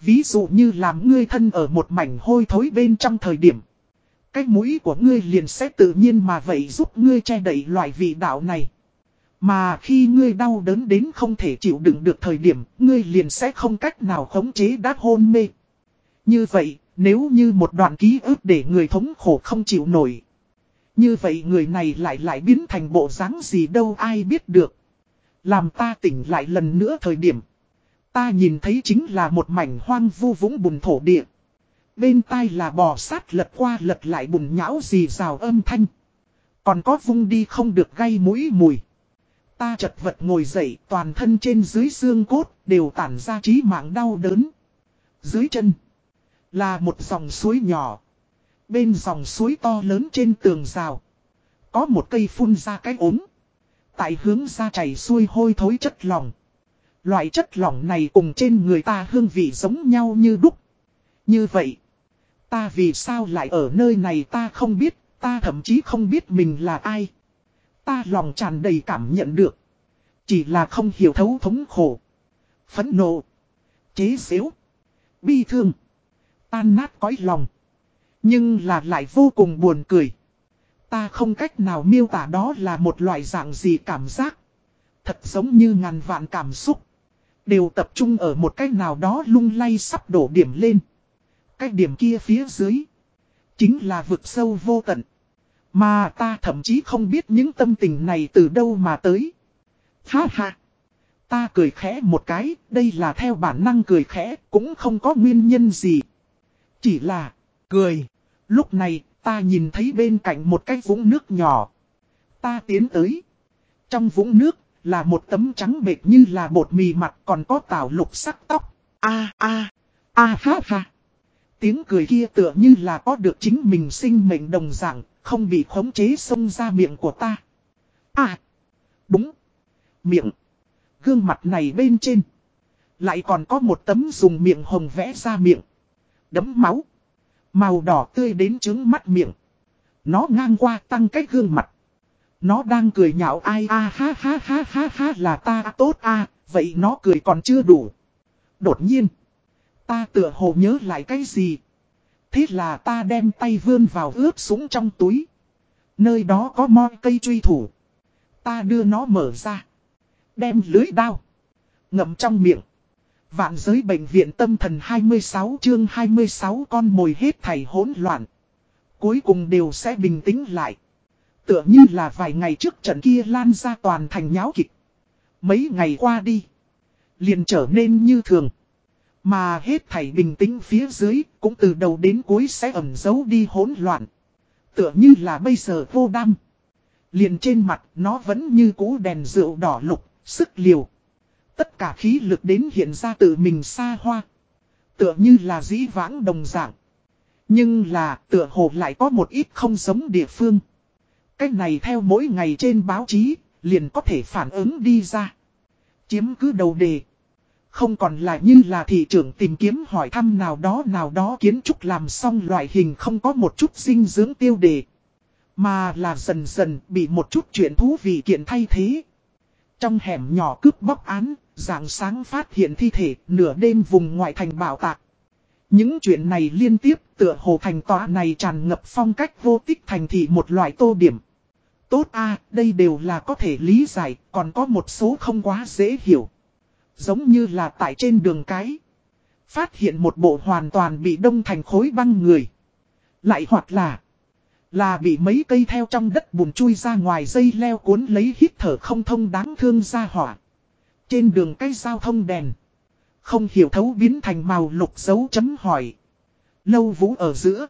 [SPEAKER 1] Ví dụ như làm ngươi thân ở một mảnh hôi thối bên trong thời điểm. Cái mũi của ngươi liền sẽ tự nhiên mà vậy giúp ngươi che đậy loại vị đạo này. Mà khi ngươi đau đớn đến không thể chịu đựng được thời điểm, ngươi liền sẽ không cách nào khống chế đát hôn mê. Như vậy, nếu như một đoạn ký ức để người thống khổ không chịu nổi. Như vậy người này lại lại biến thành bộ dáng gì đâu ai biết được. Làm ta tỉnh lại lần nữa thời điểm. Ta nhìn thấy chính là một mảnh hoang vu vũng bùn thổ địa. Bên tai là bò sát lật qua lật lại bùn nhão gì rào âm thanh. Còn có vung đi không được gây mũi mùi. Ta chật vật ngồi dậy toàn thân trên dưới xương cốt đều tản ra trí mạng đau đớn. Dưới chân là một dòng suối nhỏ. Bên dòng suối to lớn trên tường rào. Có một cây phun ra cái ốm. Tại hướng ra chảy xuôi hôi thối chất lỏng. Loại chất lỏng này cùng trên người ta hương vị giống nhau như đúc. Như vậy, ta vì sao lại ở nơi này ta không biết, ta thậm chí không biết mình là ai. Ta lòng tràn đầy cảm nhận được. Chỉ là không hiểu thấu thống khổ. Phẫn nộ. Chế xếu. Bi thương. Tan nát cõi lòng. Nhưng là lại vô cùng buồn cười. Ta không cách nào miêu tả đó là một loại dạng gì cảm giác. Thật giống như ngàn vạn cảm xúc. Đều tập trung ở một cách nào đó lung lay sắp đổ điểm lên. cách điểm kia phía dưới. Chính là vực sâu vô tận. Mà ta thậm chí không biết những tâm tình này từ đâu mà tới. Ha ha. Ta cười khẽ một cái, đây là theo bản năng cười khẽ, cũng không có nguyên nhân gì. Chỉ là, cười. Lúc này, ta nhìn thấy bên cạnh một cái vũng nước nhỏ. Ta tiến tới. Trong vũng nước, là một tấm trắng bệt như là bột mì mặt còn có tảo lục sắc tóc. A a a ha ha. Tiếng cười kia tựa như là có được chính mình sinh mệnh đồng dạng, không bị khống chế xông ra miệng của ta. À, đúng, miệng, gương mặt này bên trên. Lại còn có một tấm dùng miệng hồng vẽ ra miệng. Đấm máu, màu đỏ tươi đến trứng mắt miệng. Nó ngang qua tăng cái gương mặt. Nó đang cười nhạo ai a ha ha ha ha ha là ta tốt a vậy nó cười còn chưa đủ. Đột nhiên, ta tựa hồ nhớ lại cái gì. Thế là ta đem tay vươn vào ướp súng trong túi. Nơi đó có moi cây truy thủ. Ta đưa nó mở ra. Đem lưới đao. Ngậm trong miệng. Vạn giới bệnh viện tâm thần 26 chương 26 con mồi hết thảy hỗn loạn. Cuối cùng đều sẽ bình tĩnh lại. Tựa như là vài ngày trước trận kia lan ra toàn thành nháo kịch. Mấy ngày qua đi. Liền trở nên như thường. Mà hết thảy bình tĩnh phía dưới cũng từ đầu đến cuối sẽ ẩn giấu đi hỗn loạn. Tựa như là bây giờ vô đam. Liền trên mặt nó vẫn như cũ đèn rượu đỏ lục, sức liều. Tất cả khí lực đến hiện ra tự mình xa hoa. Tựa như là dĩ vãng đồng dạng. Nhưng là tựa hồ lại có một ít không giống địa phương. Cách này theo mỗi ngày trên báo chí, liền có thể phản ứng đi ra. Chiếm cứ đầu đề. Không còn là như là thị trưởng tìm kiếm hỏi thăm nào đó nào đó kiến trúc làm xong loại hình không có một chút dinh dưỡng tiêu đề. Mà là dần dần bị một chút chuyện thú vị kiện thay thế. Trong hẻm nhỏ cướp bóc án, dạng sáng phát hiện thi thể nửa đêm vùng ngoại thành bảo tạc. Những chuyện này liên tiếp tựa hồ thành tòa này tràn ngập phong cách vô tích thành thị một loại tô điểm. Tốt a đây đều là có thể lý giải, còn có một số không quá dễ hiểu. Giống như là tại trên đường cái. Phát hiện một bộ hoàn toàn bị đông thành khối băng người. Lại hoặc là. Là bị mấy cây theo trong đất bùn chui ra ngoài dây leo cuốn lấy hít thở không thông đáng thương ra hỏa. Trên đường cái giao thông đèn. Không hiểu thấu biến thành màu lục dấu chấm hỏi. Lâu vũ ở giữa.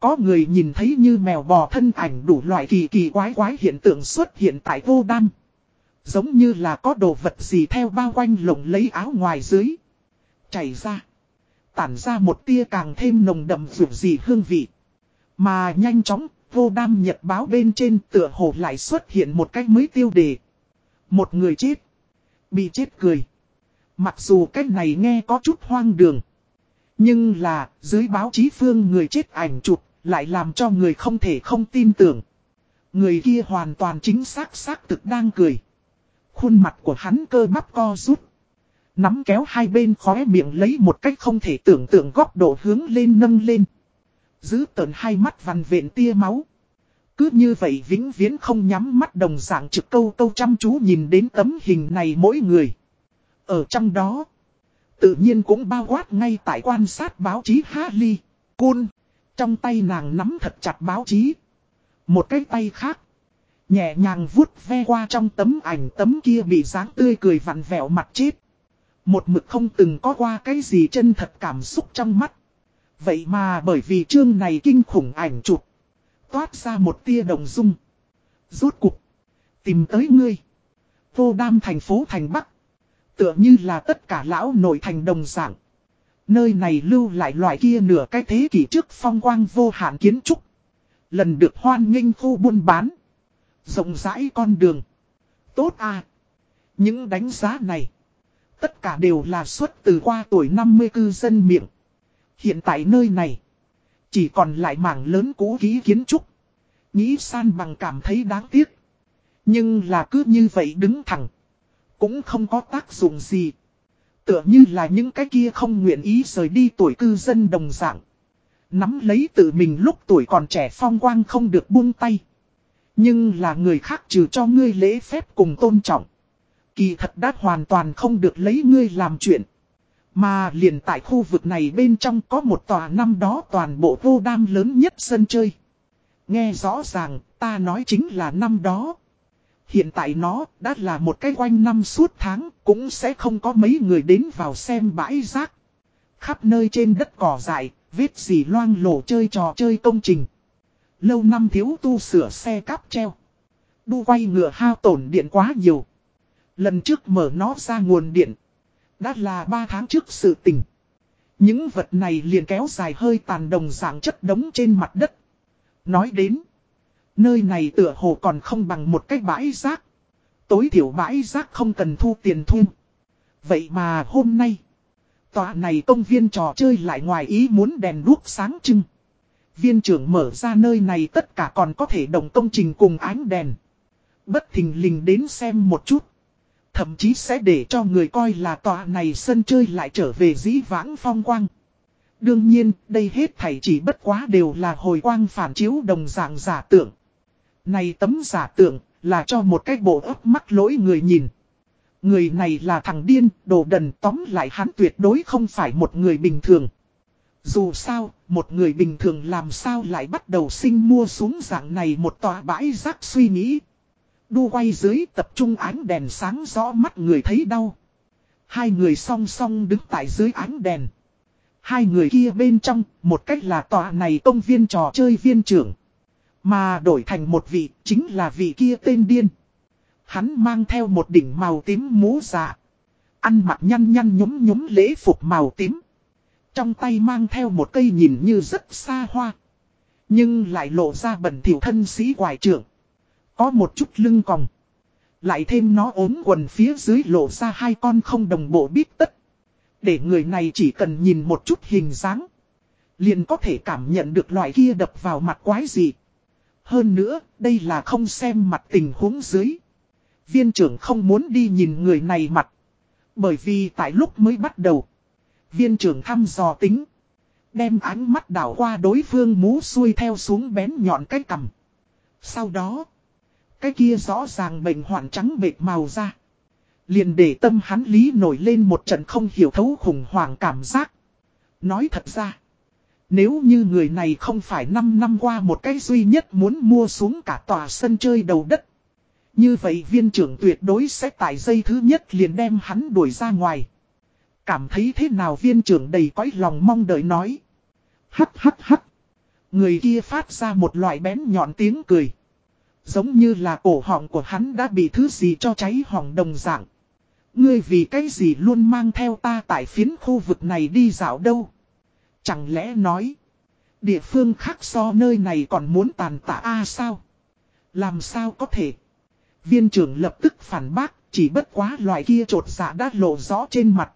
[SPEAKER 1] Có người nhìn thấy như mèo bò thân ảnh đủ loại kỳ kỳ quái quái hiện tượng xuất hiện tại vô đam. Giống như là có đồ vật gì theo bao quanh lồng lấy áo ngoài dưới. Chảy ra. Tản ra một tia càng thêm nồng đậm dù gì hương vị. Mà nhanh chóng, vô đam nhật báo bên trên tựa hồ lại xuất hiện một cách mới tiêu đề. Một người chết. Bị chết cười. Mặc dù cách này nghe có chút hoang đường. Nhưng là, dưới báo chí phương người chết ảnh chụp, lại làm cho người không thể không tin tưởng. Người kia hoàn toàn chính xác xác thực đang cười. Khuôn mặt của hắn cơ bắp co rút. Nắm kéo hai bên khóe miệng lấy một cách không thể tưởng tượng góc độ hướng lên nâng lên. Giữ tờn hai mắt vằn vện tia máu. Cứ như vậy vĩnh viễn không nhắm mắt đồng dạng trực câu câu chăm chú nhìn đến tấm hình này mỗi người. Ở trong đó, tự nhiên cũng bao quát ngay tại quan sát báo chí Harley, Cun. Trong tay nàng nắm thật chặt báo chí. Một cái tay khác. Nhẹ nhàng vuốt ve qua trong tấm ảnh tấm kia bị dáng tươi cười vặn vẹo mặt chết. Một mực không từng có qua cái gì chân thật cảm xúc trong mắt. Vậy mà bởi vì chương này kinh khủng ảnh chụp. Toát ra một tia đồng dung. Rốt cục. Tìm tới ngươi. Vô đam thành phố thành Bắc. Tựa như là tất cả lão nội thành đồng dạng. Nơi này lưu lại loại kia nửa cái thế kỷ trước phong quang vô hạn kiến trúc. Lần được hoan nghênh khu buôn bán. Rộng rãi con đường. Tốt à. Những đánh giá này. Tất cả đều là xuất từ qua tuổi 50 cư dân miệng. Hiện tại nơi này. Chỉ còn lại mảng lớn cũ ký kiến trúc. Nghĩ san bằng cảm thấy đáng tiếc. Nhưng là cứ như vậy đứng thẳng. Cũng không có tác dụng gì. Tựa như là những cái kia không nguyện ý rời đi tuổi cư dân đồng dạng. Nắm lấy tự mình lúc tuổi còn trẻ phong quang không được buông tay. Nhưng là người khác trừ cho ngươi lễ phép cùng tôn trọng. Kỳ thật đã hoàn toàn không được lấy ngươi làm chuyện. Mà liền tại khu vực này bên trong có một tòa năm đó toàn bộ vô đam lớn nhất sân chơi. Nghe rõ ràng, ta nói chính là năm đó. Hiện tại nó đã là một cái quanh năm suốt tháng, cũng sẽ không có mấy người đến vào xem bãi rác. Khắp nơi trên đất cỏ dại, vết gì loang lổ chơi trò chơi công trình. Lâu năm thiếu tu sửa xe cáp treo. Đu quay ngựa hao tổn điện quá nhiều. Lần trước mở nó ra nguồn điện. Đã là 3 tháng trước sự tình. Những vật này liền kéo dài hơi tàn đồng dạng chất đống trên mặt đất. Nói đến. Nơi này tựa hồ còn không bằng một cái bãi rác. Tối thiểu bãi rác không cần thu tiền thu. Vậy mà hôm nay. Tòa này công viên trò chơi lại ngoài ý muốn đèn đuốc sáng trưng. Viên trưởng mở ra nơi này tất cả còn có thể đồng công trình cùng ánh đèn. Bất thình lình đến xem một chút. Thậm chí sẽ để cho người coi là tòa này sân chơi lại trở về dĩ vãng phong quang. Đương nhiên, đây hết thảy chỉ bất quá đều là hồi quang phản chiếu đồng dạng giả tượng. Này tấm giả tượng là cho một cái bộ ấp mắc lỗi người nhìn. Người này là thằng điên, đồ đần tóm lại hắn tuyệt đối không phải một người bình thường. Dù sao, một người bình thường làm sao lại bắt đầu sinh mua xuống dạng này một tòa bãi rác suy nghĩ. Đu quay dưới tập trung ánh đèn sáng rõ mắt người thấy đau. Hai người song song đứng tại dưới ánh đèn. Hai người kia bên trong, một cách là tòa này công viên trò chơi viên trưởng. Mà đổi thành một vị, chính là vị kia tên điên. Hắn mang theo một đỉnh màu tím mũ dạ. Ăn mặc nhăn nhăn nhúm nhúm lễ phục màu tím. Trong tay mang theo một cây nhìn như rất xa hoa. Nhưng lại lộ ra bẩn thiểu thân sĩ quài trưởng. Có một chút lưng còng. Lại thêm nó ốm quần phía dưới lộ ra hai con không đồng bộ biết tất. Để người này chỉ cần nhìn một chút hình dáng. Liền có thể cảm nhận được loại kia đập vào mặt quái gì. Hơn nữa, đây là không xem mặt tình huống dưới. Viên trưởng không muốn đi nhìn người này mặt. Bởi vì tại lúc mới bắt đầu. Viên trưởng thăm dò tính. Đem ánh mắt đảo qua đối phương mú xuôi theo xuống bén nhọn cái cằm. Sau đó. Cái kia rõ ràng bệnh hoạn trắng bệt màu ra. Liền để tâm hắn lý nổi lên một trận không hiểu thấu khủng hoảng cảm giác. Nói thật ra. Nếu như người này không phải 5 năm qua một cái duy nhất muốn mua xuống cả tòa sân chơi đầu đất. Như vậy viên trưởng tuyệt đối sẽ tại dây thứ nhất liền đem hắn đuổi ra ngoài. Cảm thấy thế nào viên trưởng đầy cõi lòng mong đợi nói. Hắt hắt hắt. Người kia phát ra một loại bén nhọn tiếng cười. Giống như là cổ họng của hắn đã bị thứ gì cho cháy hỏng đồng dạng. Ngươi vì cái gì luôn mang theo ta tại phiến khu vực này đi dạo đâu. Chẳng lẽ nói. Địa phương khác so nơi này còn muốn tàn tạ a sao? Làm sao có thể? Viên trưởng lập tức phản bác, chỉ bất quá loại kia trột dạ đã lộ rõ trên mặt.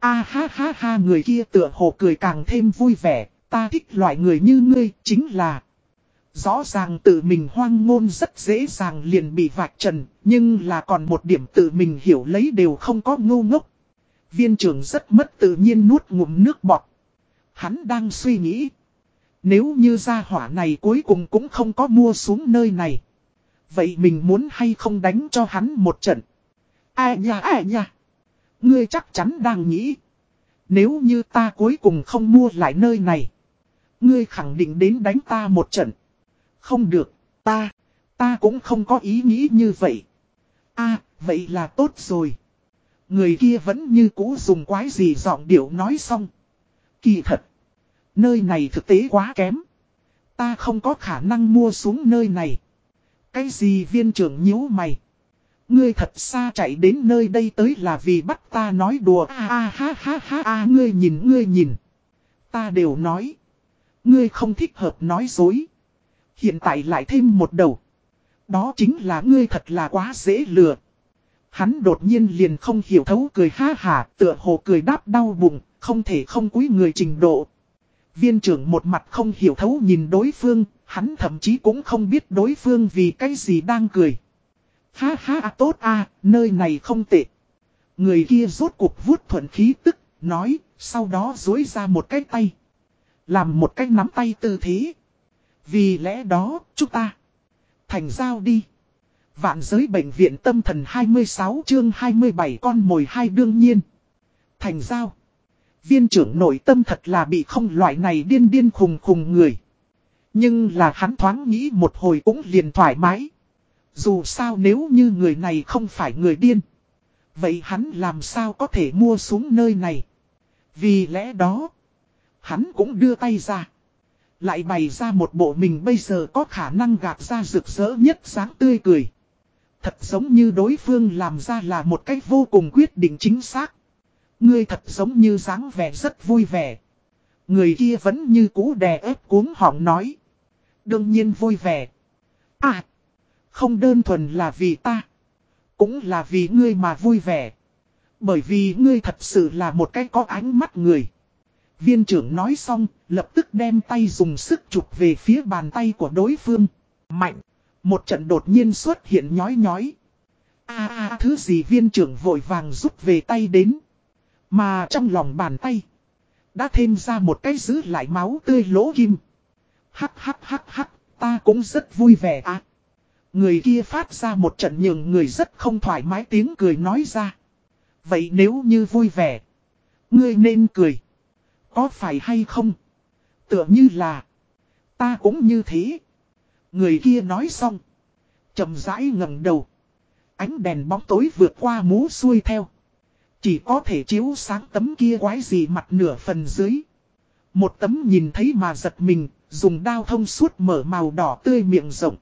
[SPEAKER 1] A ha ha ha người kia tựa hồ cười càng thêm vui vẻ, ta thích loại người như ngươi, chính là... Rõ ràng tự mình hoang ngôn rất dễ dàng liền bị vạch trần, nhưng là còn một điểm tự mình hiểu lấy đều không có ngu ngốc. Viên trưởng rất mất tự nhiên nuốt ngụm nước bọt. Hắn đang suy nghĩ. Nếu như gia hỏa này cuối cùng cũng không có mua xuống nơi này. Vậy mình muốn hay không đánh cho hắn một trận? À nha à nha. Ngươi chắc chắn đang nghĩ. Nếu như ta cuối cùng không mua lại nơi này. Ngươi khẳng định đến đánh ta một trận. Không được, ta, ta cũng không có ý nghĩ như vậy. a vậy là tốt rồi. Người kia vẫn như cũ dùng quái gì giọng điệu nói xong. Kỳ thật. Nơi này thực tế quá kém. Ta không có khả năng mua xuống nơi này. Cái gì viên trưởng nhíu mày. Ngươi thật xa chạy đến nơi đây tới là vì bắt ta nói đùa a a ha ha ha a ngươi nhìn ngươi nhìn. Ta đều nói. Ngươi không thích hợp nói dối. Hiện tại lại thêm một đầu. Đó chính là ngươi thật là quá dễ lừa. Hắn đột nhiên liền không hiểu thấu cười ha hà tựa hồ cười đáp đau bụng, không thể không quý người trình độ. Viên trưởng một mặt không hiểu thấu nhìn đối phương, hắn thậm chí cũng không biết đối phương vì cái gì đang cười. Ha ha à, tốt à, nơi này không tệ. Người kia rốt cuộc vuốt thuận khí tức, nói, sau đó dối ra một cái tay. Làm một cái nắm tay tư thế. Vì lẽ đó, chúng ta thành giao đi. Vạn giới bệnh viện tâm thần 26 chương 27 con mồi hai đương nhiên. Thành giao. Viên trưởng nội tâm thật là bị không loại này điên điên khùng khùng người. Nhưng là hắn thoáng nghĩ một hồi cũng liền thoải mái. Dù sao nếu như người này không phải người điên. Vậy hắn làm sao có thể mua xuống nơi này? Vì lẽ đó, hắn cũng đưa tay ra. Lại bày ra một bộ mình bây giờ có khả năng gạt ra rực rỡ nhất sáng tươi cười. Thật giống như đối phương làm ra là một cách vô cùng quyết định chính xác. Ngươi thật giống như dáng vẻ rất vui vẻ. Người kia vẫn như cũ đè ép cuống họng nói. Đương nhiên vui vẻ. À, không đơn thuần là vì ta. Cũng là vì ngươi mà vui vẻ. Bởi vì ngươi thật sự là một cái có ánh mắt người. Viên trưởng nói xong, lập tức đem tay dùng sức chụp về phía bàn tay của đối phương. Mạnh. Một trận đột nhiên xuất hiện nhói nhói. a a thứ gì viên trưởng vội vàng rút về tay đến. Mà trong lòng bàn tay. Đã thêm ra một cái giữ lại máu tươi lỗ kim. Hắc hắc hắc hắc, ta cũng rất vui vẻ à. Người kia phát ra một trận nhường người rất không thoải mái tiếng cười nói ra. Vậy nếu như vui vẻ, ngươi nên cười. Có phải hay không? Tựa như là, ta cũng như thế. Người kia nói xong, chậm rãi ngẩng đầu. Ánh đèn bóng tối vượt qua mũ xuôi theo. Chỉ có thể chiếu sáng tấm kia quái gì mặt nửa phần dưới. Một tấm nhìn thấy mà giật mình, dùng đao thông suốt mở màu đỏ tươi miệng rộng.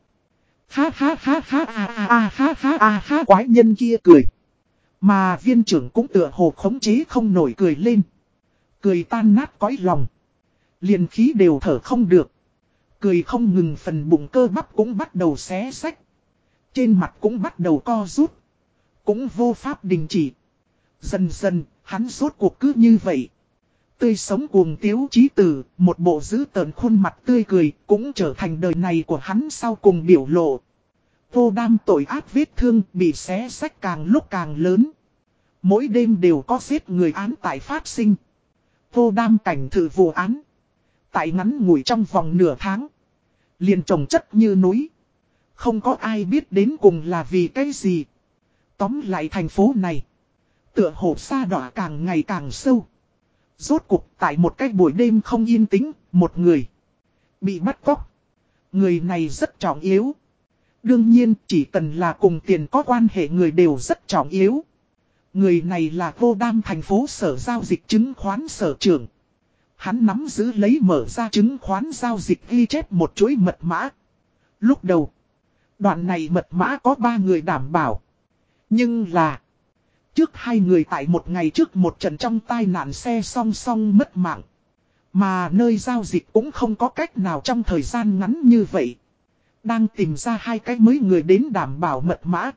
[SPEAKER 1] Ha ha ha ha ha ha ha ha ha ha quái nhân kia cười. Mà viên trưởng cũng tựa hồ khống chế không nổi cười lên. Cười tan nát cõi lòng. Liền khí đều thở không được. Cười không ngừng phần bụng cơ bắp cũng bắt đầu xé sách. Trên mặt cũng bắt đầu co rút. Cũng vô pháp đình chỉ. Dần dần, hắn rốt cuộc cứ như vậy. Tươi sống cuồng tiếu trí tử, một bộ giữ tờn khuôn mặt tươi cười, cũng trở thành đời này của hắn sau cùng biểu lộ. Vô đam tội ác vết thương bị xé sách càng lúc càng lớn. Mỗi đêm đều có giết người án tại phát sinh. Vô đam cảnh thử vụ án. Tại ngắn ngủi trong vòng nửa tháng. liền trồng chất như núi. Không có ai biết đến cùng là vì cái gì. Tóm lại thành phố này. Tựa hồ xa đỏ càng ngày càng sâu. Rốt cục tại một cái buổi đêm không yên tĩnh, một người bị bắt cóc. Người này rất trọng yếu. Đương nhiên chỉ cần là cùng tiền có quan hệ người đều rất trọng yếu. Người này là vô đam thành phố sở giao dịch chứng khoán sở trưởng. Hắn nắm giữ lấy mở ra chứng khoán giao dịch ghi chép một chuỗi mật mã. Lúc đầu, đoạn này mật mã có ba người đảm bảo. Nhưng là, trước hai người tại một ngày trước một trận trong tai nạn xe song song mất mạng. Mà nơi giao dịch cũng không có cách nào trong thời gian ngắn như vậy. Đang tìm ra hai cái mới người đến đảm bảo mật mã.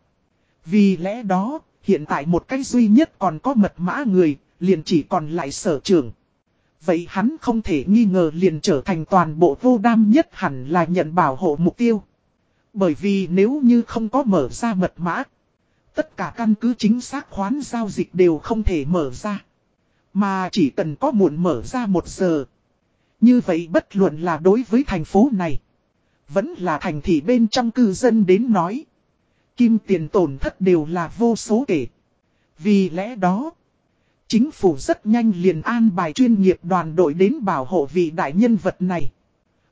[SPEAKER 1] Vì lẽ đó, hiện tại một cái duy nhất còn có mật mã người, liền chỉ còn lại sở trưởng. Vậy hắn không thể nghi ngờ liền trở thành toàn bộ vô đam nhất hẳn là nhận bảo hộ mục tiêu. Bởi vì nếu như không có mở ra mật mã, tất cả căn cứ chính xác khoán giao dịch đều không thể mở ra. Mà chỉ cần có muộn mở ra một giờ. Như vậy bất luận là đối với thành phố này, vẫn là thành thị bên trong cư dân đến nói. Kim tiền tổn thất đều là vô số kể. Vì lẽ đó, chính phủ rất nhanh liền an bài chuyên nghiệp đoàn đội đến bảo hộ vị đại nhân vật này.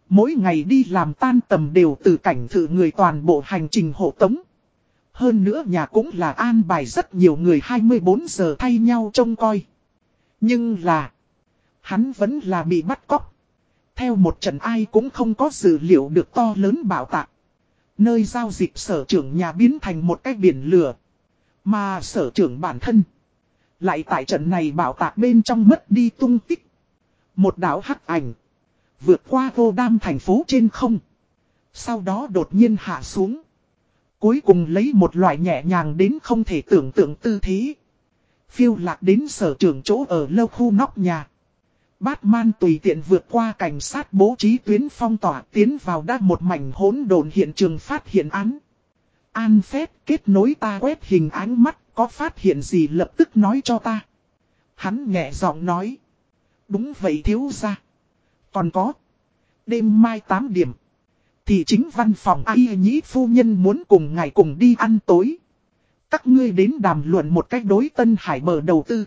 [SPEAKER 1] Mỗi ngày đi làm tan tầm đều từ cảnh thử người toàn bộ hành trình hộ tống. Hơn nữa nhà cũng là an bài rất nhiều người 24 giờ thay nhau trông coi. Nhưng là, hắn vẫn là bị bắt cóc. Theo một trận ai cũng không có dữ liệu được to lớn bảo tạc. Nơi giao dịch sở trưởng nhà biến thành một cái biển lửa. Mà sở trưởng bản thân. Lại tại trận này bảo tạc bên trong mất đi tung tích. Một đảo hắc ảnh. Vượt qua vô đam thành phố trên không. Sau đó đột nhiên hạ xuống. Cuối cùng lấy một loại nhẹ nhàng đến không thể tưởng tượng tư thế. Phiêu lạc đến sở trưởng chỗ ở lâu khu nóc nhà. Batman tùy tiện vượt qua cảnh sát bố trí tuyến phong tỏa tiến vào đa một mảnh hỗn độn hiện trường phát hiện án. An phép kết nối ta quét hình ánh mắt, có phát hiện gì lập tức nói cho ta. Hắn nhẹ giọng nói. Đúng vậy thiếu ra. Còn có. Đêm mai 8 điểm. Thì chính văn phòng ai nhĩ phu nhân muốn cùng ngài cùng đi ăn tối. Các ngươi đến đàm luận một cách đối tân hải bờ đầu tư.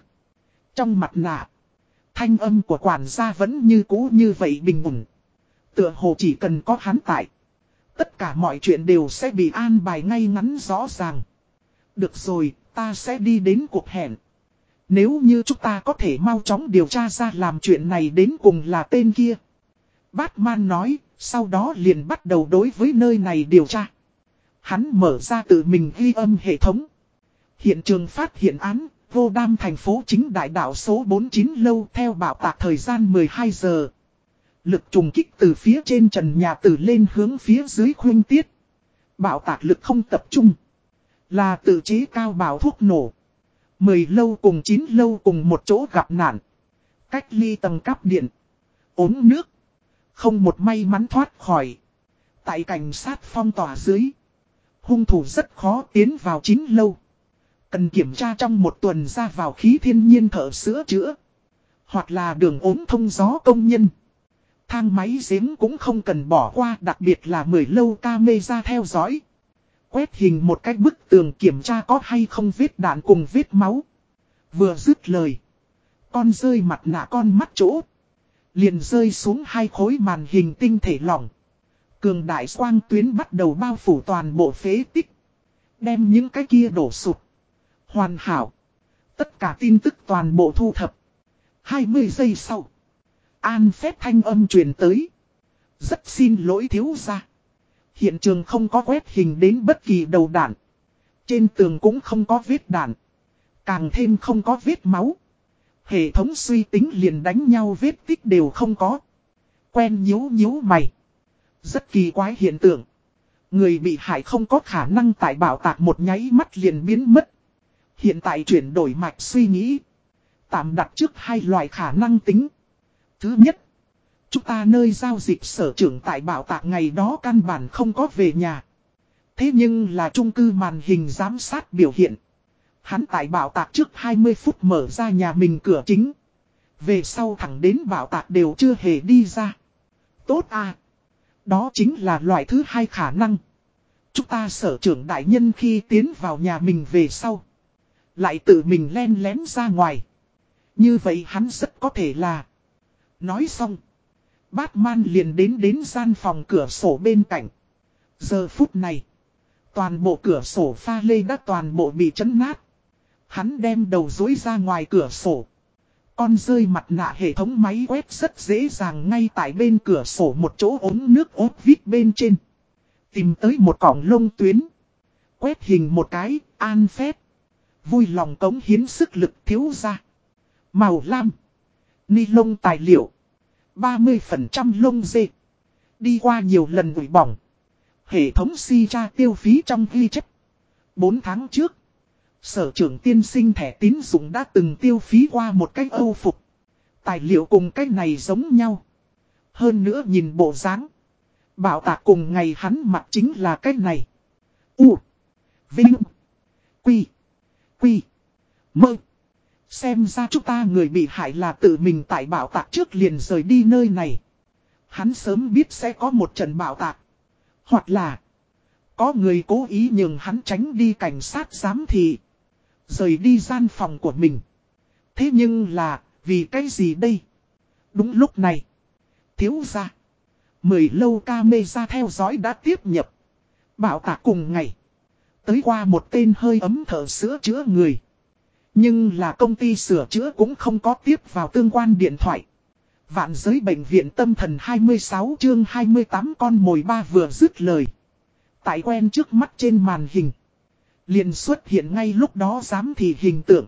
[SPEAKER 1] Trong mặt nạ. Thanh âm của quản gia vẫn như cũ như vậy bình ổn. Tựa hồ chỉ cần có hắn tại. Tất cả mọi chuyện đều sẽ bị an bài ngay ngắn rõ ràng. Được rồi, ta sẽ đi đến cuộc hẹn. Nếu như chúng ta có thể mau chóng điều tra ra làm chuyện này đến cùng là tên kia. Batman nói, sau đó liền bắt đầu đối với nơi này điều tra. Hắn mở ra tự mình ghi âm hệ thống. Hiện trường phát hiện án, vô đam thành phố chính đại đạo số 49 lâu theo bảo tạc thời gian 12 giờ. Lực trùng kích từ phía trên trần nhà tử lên hướng phía dưới khuyên tiết. Bảo tạc lực không tập trung. Là tự chế cao bảo thuốc nổ. Mười lâu cùng chín lâu cùng một chỗ gặp nạn. Cách ly tầng cắp điện. ốm nước. Không một may mắn thoát khỏi. Tại cảnh sát phong tỏa dưới. Hung thủ rất khó tiến vào chín lâu. Cần kiểm tra trong một tuần ra vào khí thiên nhiên thở sữa chữa. Hoặc là đường ốm thông gió công nhân. Thang máy giếng cũng không cần bỏ qua, đặc biệt là mười lâu ca mê ra theo dõi. Quét hình một cách bức tường kiểm tra có hay không vết đạn cùng vết máu. Vừa dứt lời. Con rơi mặt nạ con mắt chỗ. Liền rơi xuống hai khối màn hình tinh thể lỏng. Cường đại quang tuyến bắt đầu bao phủ toàn bộ phế tích. Đem những cái kia đổ sụt. Hoàn hảo. Tất cả tin tức toàn bộ thu thập. 20 giây sau. An phép thanh âm truyền tới. Rất xin lỗi thiếu ra. Hiện trường không có quét hình đến bất kỳ đầu đạn. Trên tường cũng không có vết đạn. Càng thêm không có vết máu. Hệ thống suy tính liền đánh nhau vết tích đều không có. Quen nhíu nhíu mày. Rất kỳ quái hiện tượng. Người bị hại không có khả năng tại bảo tạc một nháy mắt liền biến mất. Hiện tại chuyển đổi mạch suy nghĩ. Tạm đặt trước hai loại khả năng tính. Thứ nhất. Chúng ta nơi giao dịch sở trưởng tại bảo tạc ngày đó căn bản không có về nhà. Thế nhưng là trung cư màn hình giám sát biểu hiện. Hắn tại bảo tạc trước 20 phút mở ra nhà mình cửa chính. Về sau thẳng đến bảo tạc đều chưa hề đi ra. Tốt à. Đó chính là loại thứ hai khả năng. Chúng ta sở trưởng đại nhân khi tiến vào nhà mình về sau. Lại tự mình len lén ra ngoài. Như vậy hắn rất có thể là. Nói xong. Batman liền đến đến gian phòng cửa sổ bên cạnh. Giờ phút này. Toàn bộ cửa sổ pha lê đã toàn bộ bị chấn nát. Hắn đem đầu dối ra ngoài cửa sổ. Con rơi mặt nạ hệ thống máy quét rất dễ dàng ngay tại bên cửa sổ một chỗ ống nước ốp vít bên trên. Tìm tới một cọng lông tuyến. Quét hình một cái, an phép. Vui lòng cống hiến sức lực thiếu ra. Màu lam. Ni lông tài liệu. 30% lông dê. Đi qua nhiều lần ủi bỏng. Hệ thống si tra tiêu phí trong ghi chất. 4 tháng trước. Sở trưởng tiên sinh thẻ tín dụng đã từng tiêu phí qua một cách âu phục. Tài liệu cùng cách này giống nhau. Hơn nữa nhìn bộ dáng Bảo tạc cùng ngày hắn mặc chính là cách này. U. Vinh. Quy. Quy. Mơ. Xem ra chúng ta người bị hại là tự mình tại bảo tạc trước liền rời đi nơi này. Hắn sớm biết sẽ có một trận bảo tạc. Hoặc là. Có người cố ý nhường hắn tránh đi cảnh sát giám thị. Rời đi gian phòng của mình. Thế nhưng là, vì cái gì đây? Đúng lúc này. Thiếu ra. Mười lâu ca mê ra theo dõi đã tiếp nhập. Bảo tạc cùng ngày. Tới qua một tên hơi ấm thở sữa chữa người. Nhưng là công ty sửa chữa cũng không có tiếp vào tương quan điện thoại. Vạn giới bệnh viện tâm thần 26 chương 28 con mồi ba vừa dứt lời. Tại quen trước mắt trên màn hình. Liền xuất hiện ngay lúc đó dám thì hình tượng.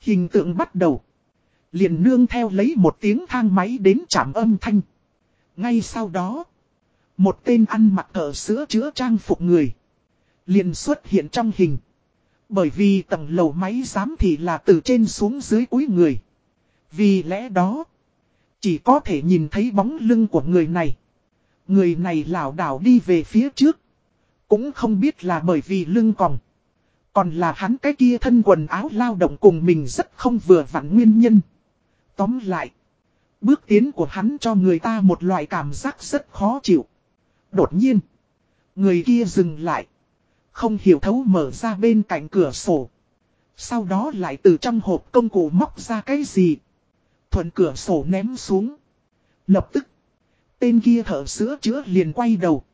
[SPEAKER 1] Hình tượng bắt đầu. Liền nương theo lấy một tiếng thang máy đến chạm âm thanh. Ngay sau đó. Một tên ăn mặc ở sữa chữa trang phục người. Liền xuất hiện trong hình. Bởi vì tầng lầu máy giám thì là từ trên xuống dưới cuối người. Vì lẽ đó. Chỉ có thể nhìn thấy bóng lưng của người này. Người này lảo đảo đi về phía trước. Cũng không biết là bởi vì lưng còng. Còn là hắn cái kia thân quần áo lao động cùng mình rất không vừa vặn nguyên nhân. Tóm lại. Bước tiến của hắn cho người ta một loại cảm giác rất khó chịu. Đột nhiên. Người kia dừng lại. Không hiểu thấu mở ra bên cạnh cửa sổ. Sau đó lại từ trong hộp công cụ móc ra cái gì. Thuận cửa sổ ném xuống. Lập tức. Tên kia thở sữa chữa liền quay đầu.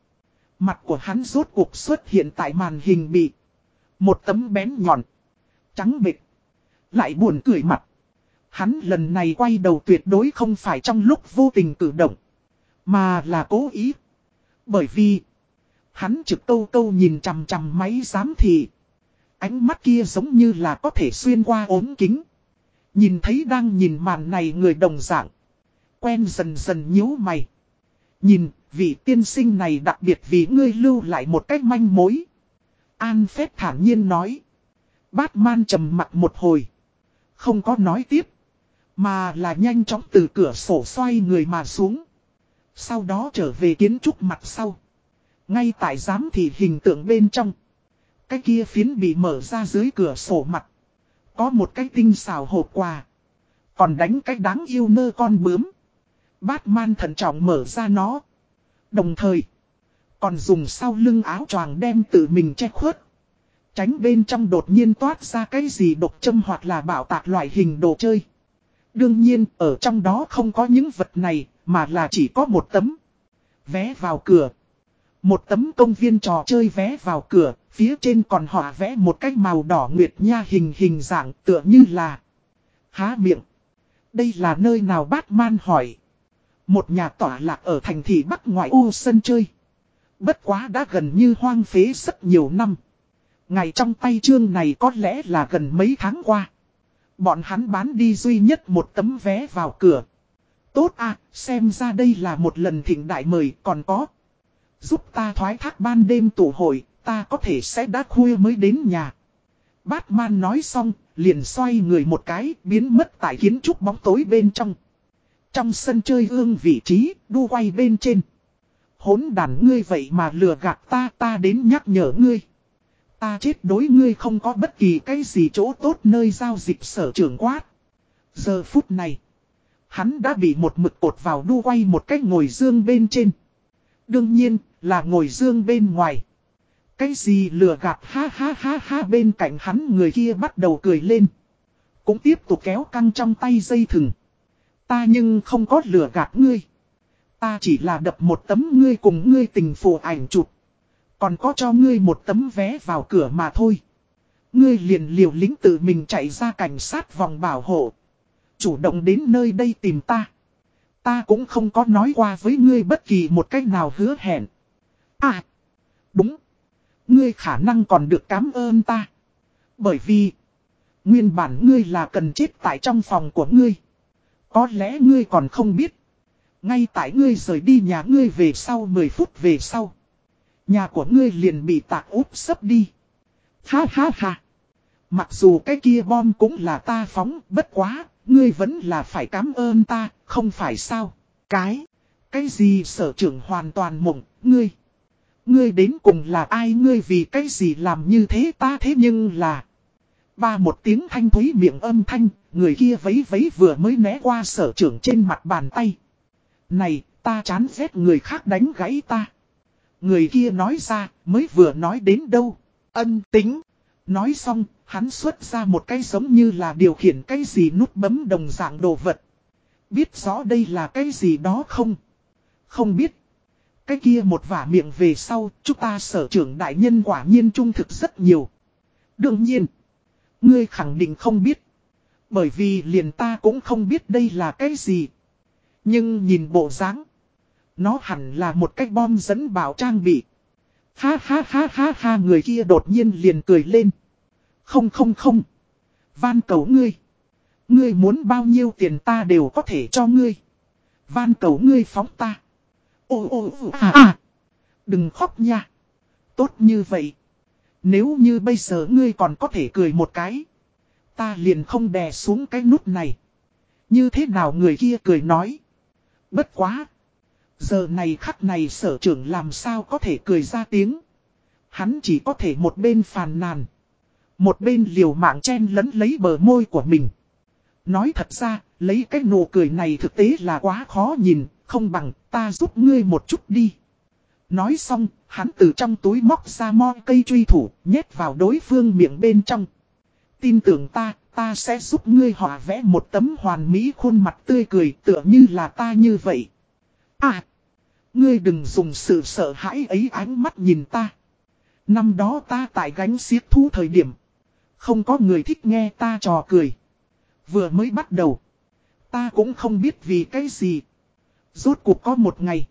[SPEAKER 1] Mặt của hắn rốt cuộc xuất hiện tại màn hình bị. Một tấm bén nhọn. Trắng bịch. Lại buồn cười mặt. Hắn lần này quay đầu tuyệt đối không phải trong lúc vô tình cử động. Mà là cố ý. Bởi vì. Hắn trực câu câu nhìn chằm chằm máy giám thị. Ánh mắt kia giống như là có thể xuyên qua ốm kính. Nhìn thấy đang nhìn màn này người đồng dạng. Quen dần dần nhíu mày. Nhìn, vị tiên sinh này đặc biệt vì ngươi lưu lại một cách manh mối. An Phép thản nhiên nói. Batman trầm mặt một hồi. Không có nói tiếp. Mà là nhanh chóng từ cửa sổ xoay người mà xuống. Sau đó trở về kiến trúc mặt sau. Ngay tại giám thị hình tượng bên trong. Cái kia phiến bị mở ra dưới cửa sổ mặt. Có một cái tinh xào hộp quà. Còn đánh cái đáng yêu nơ con bướm. Batman thận trọng mở ra nó. Đồng thời. Còn dùng sau lưng áo choàng đem tự mình che khuất. Tránh bên trong đột nhiên toát ra cái gì độc châm hoặc là bảo tạc loại hình đồ chơi. Đương nhiên, ở trong đó không có những vật này, mà là chỉ có một tấm. Vé vào cửa. Một tấm công viên trò chơi vé vào cửa, phía trên còn họa vẽ một cái màu đỏ nguyệt nha hình hình dạng tựa như là Há miệng. Đây là nơi nào Batman hỏi. Một nhà tỏa lạc ở thành thị Bắc ngoại ô sân chơi. Bất quá đã gần như hoang phế rất nhiều năm. Ngày trong tay chương này có lẽ là gần mấy tháng qua. Bọn hắn bán đi duy nhất một tấm vé vào cửa. Tốt à, xem ra đây là một lần thịnh đại mời còn có. Giúp ta thoái thác ban đêm tụ hội, ta có thể sẽ đã khuya mới đến nhà. Batman nói xong, liền xoay người một cái, biến mất tại kiến trúc bóng tối bên trong. Trong sân chơi ương vị trí, đu quay bên trên. Hốn đàn ngươi vậy mà lừa gạt ta, ta đến nhắc nhở ngươi. Ta chết đối ngươi không có bất kỳ cái gì chỗ tốt nơi giao dịch sở trưởng quát. Giờ phút này, hắn đã bị một mực cột vào đu quay một cách ngồi dương bên trên. Đương nhiên, là ngồi dương bên ngoài. Cái gì lừa gạt ha ha ha ha bên cạnh hắn người kia bắt đầu cười lên. Cũng tiếp tục kéo căng trong tay dây thừng. Ta nhưng không có lừa gạt ngươi. Ta chỉ là đập một tấm ngươi cùng ngươi tình phù ảnh chụp. Còn có cho ngươi một tấm vé vào cửa mà thôi. Ngươi liền liều lính tự mình chạy ra cảnh sát vòng bảo hộ. Chủ động đến nơi đây tìm ta. Ta cũng không có nói qua với ngươi bất kỳ một cách nào hứa hẹn. À, đúng. Ngươi khả năng còn được cảm ơn ta. Bởi vì, nguyên bản ngươi là cần chết tại trong phòng của ngươi. Có lẽ ngươi còn không biết. Ngay tại ngươi rời đi nhà ngươi về sau 10 phút về sau. Nhà của ngươi liền bị tạc úp sấp đi. Ha ha ha. Mặc dù cái kia bom cũng là ta phóng, bất quá, ngươi vẫn là phải cảm ơn ta, không phải sao. Cái, cái gì sở trưởng hoàn toàn mộng, ngươi. Ngươi đến cùng là ai ngươi vì cái gì làm như thế ta thế nhưng là. Ba một tiếng thanh thúy miệng âm thanh, người kia vấy vấy vừa mới né qua sở trưởng trên mặt bàn tay. Này, ta chán ghét người khác đánh gãy ta. Người kia nói ra, mới vừa nói đến đâu. Ân tính. Nói xong, hắn xuất ra một cái giống như là điều khiển cái gì nút bấm đồng dạng đồ vật. Biết rõ đây là cái gì đó không? Không biết. Cái kia một vả miệng về sau, chúng ta sở trưởng đại nhân quả nhiên trung thực rất nhiều. Đương nhiên, ngươi khẳng định không biết. Bởi vì liền ta cũng không biết đây là cái gì. Nhưng nhìn bộ dáng, nó hẳn là một cái bom dẫn bảo trang bị. Ha ha ha ha ha người kia đột nhiên liền cười lên. Không không không. Van cầu ngươi. Ngươi muốn bao nhiêu tiền ta đều có thể cho ngươi. Van cầu ngươi phóng ta. Ô ô ô à à. Đừng khóc nha. Tốt như vậy. Nếu như bây giờ ngươi còn có thể cười một cái. Ta liền không đè xuống cái nút này. Như thế nào người kia cười nói. Bất quá. Giờ này khắc này sở trưởng làm sao có thể cười ra tiếng. Hắn chỉ có thể một bên phàn nàn. Một bên liều mạng chen lấn lấy bờ môi của mình. Nói thật ra, lấy cái nụ cười này thực tế là quá khó nhìn, không bằng ta giúp ngươi một chút đi. Nói xong, hắn từ trong túi móc ra mo cây truy thủ, nhét vào đối phương miệng bên trong. Tin tưởng ta, ta sẽ giúp ngươi họa vẽ một tấm hoàn mỹ khuôn mặt tươi cười tựa như là ta như vậy. À, Ngươi đừng dùng sự sợ hãi ấy ánh mắt nhìn ta. Năm đó ta tại gánh xiết thú thời điểm. Không có người thích nghe ta trò cười. Vừa mới bắt đầu. Ta cũng không biết vì cái gì. Rốt cuộc có một ngày.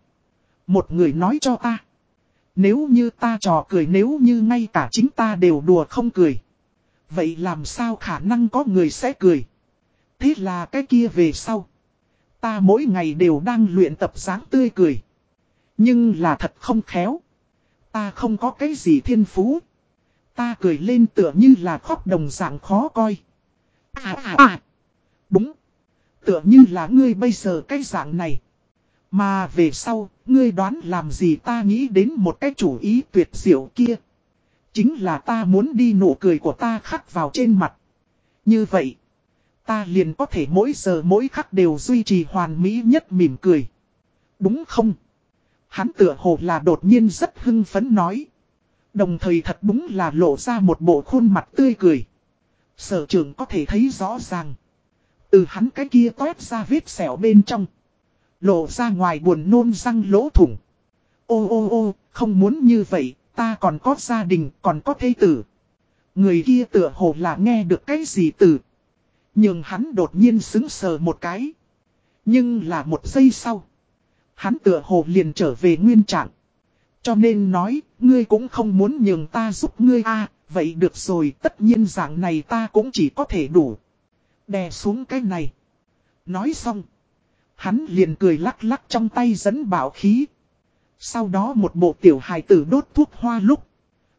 [SPEAKER 1] Một người nói cho ta. Nếu như ta trò cười nếu như ngay cả chính ta đều đùa không cười. Vậy làm sao khả năng có người sẽ cười. Thế là cái kia về sau. Ta mỗi ngày đều đang luyện tập dáng tươi cười. Nhưng là thật không khéo. Ta không có cái gì thiên phú. Ta cười lên tựa như là khóc đồng dạng khó coi. À à à. Đúng. Tựa như là ngươi bây giờ cái dạng này. Mà về sau, ngươi đoán làm gì ta nghĩ đến một cái chủ ý tuyệt diệu kia. Chính là ta muốn đi nụ cười của ta khắc vào trên mặt. Như vậy, ta liền có thể mỗi giờ mỗi khắc đều duy trì hoàn mỹ nhất mỉm cười. Đúng không? Hắn tựa hồ là đột nhiên rất hưng phấn nói. Đồng thời thật đúng là lộ ra một bộ khuôn mặt tươi cười. Sở trưởng có thể thấy rõ ràng. Từ hắn cái kia toét ra vết sẹo bên trong. Lộ ra ngoài buồn nôn răng lỗ thủng. Ô ô ô, không muốn như vậy, ta còn có gia đình, còn có thê tử. Người kia tựa hồ là nghe được cái gì từ. Nhưng hắn đột nhiên xứng sờ một cái. Nhưng là một giây sau. Hắn tựa hồ liền trở về nguyên trạng. Cho nên nói, ngươi cũng không muốn nhường ta giúp ngươi a vậy được rồi, tất nhiên dạng này ta cũng chỉ có thể đủ. Đè xuống cái này. Nói xong. Hắn liền cười lắc lắc trong tay dẫn bảo khí. Sau đó một bộ tiểu hài tử đốt thuốc hoa lúc.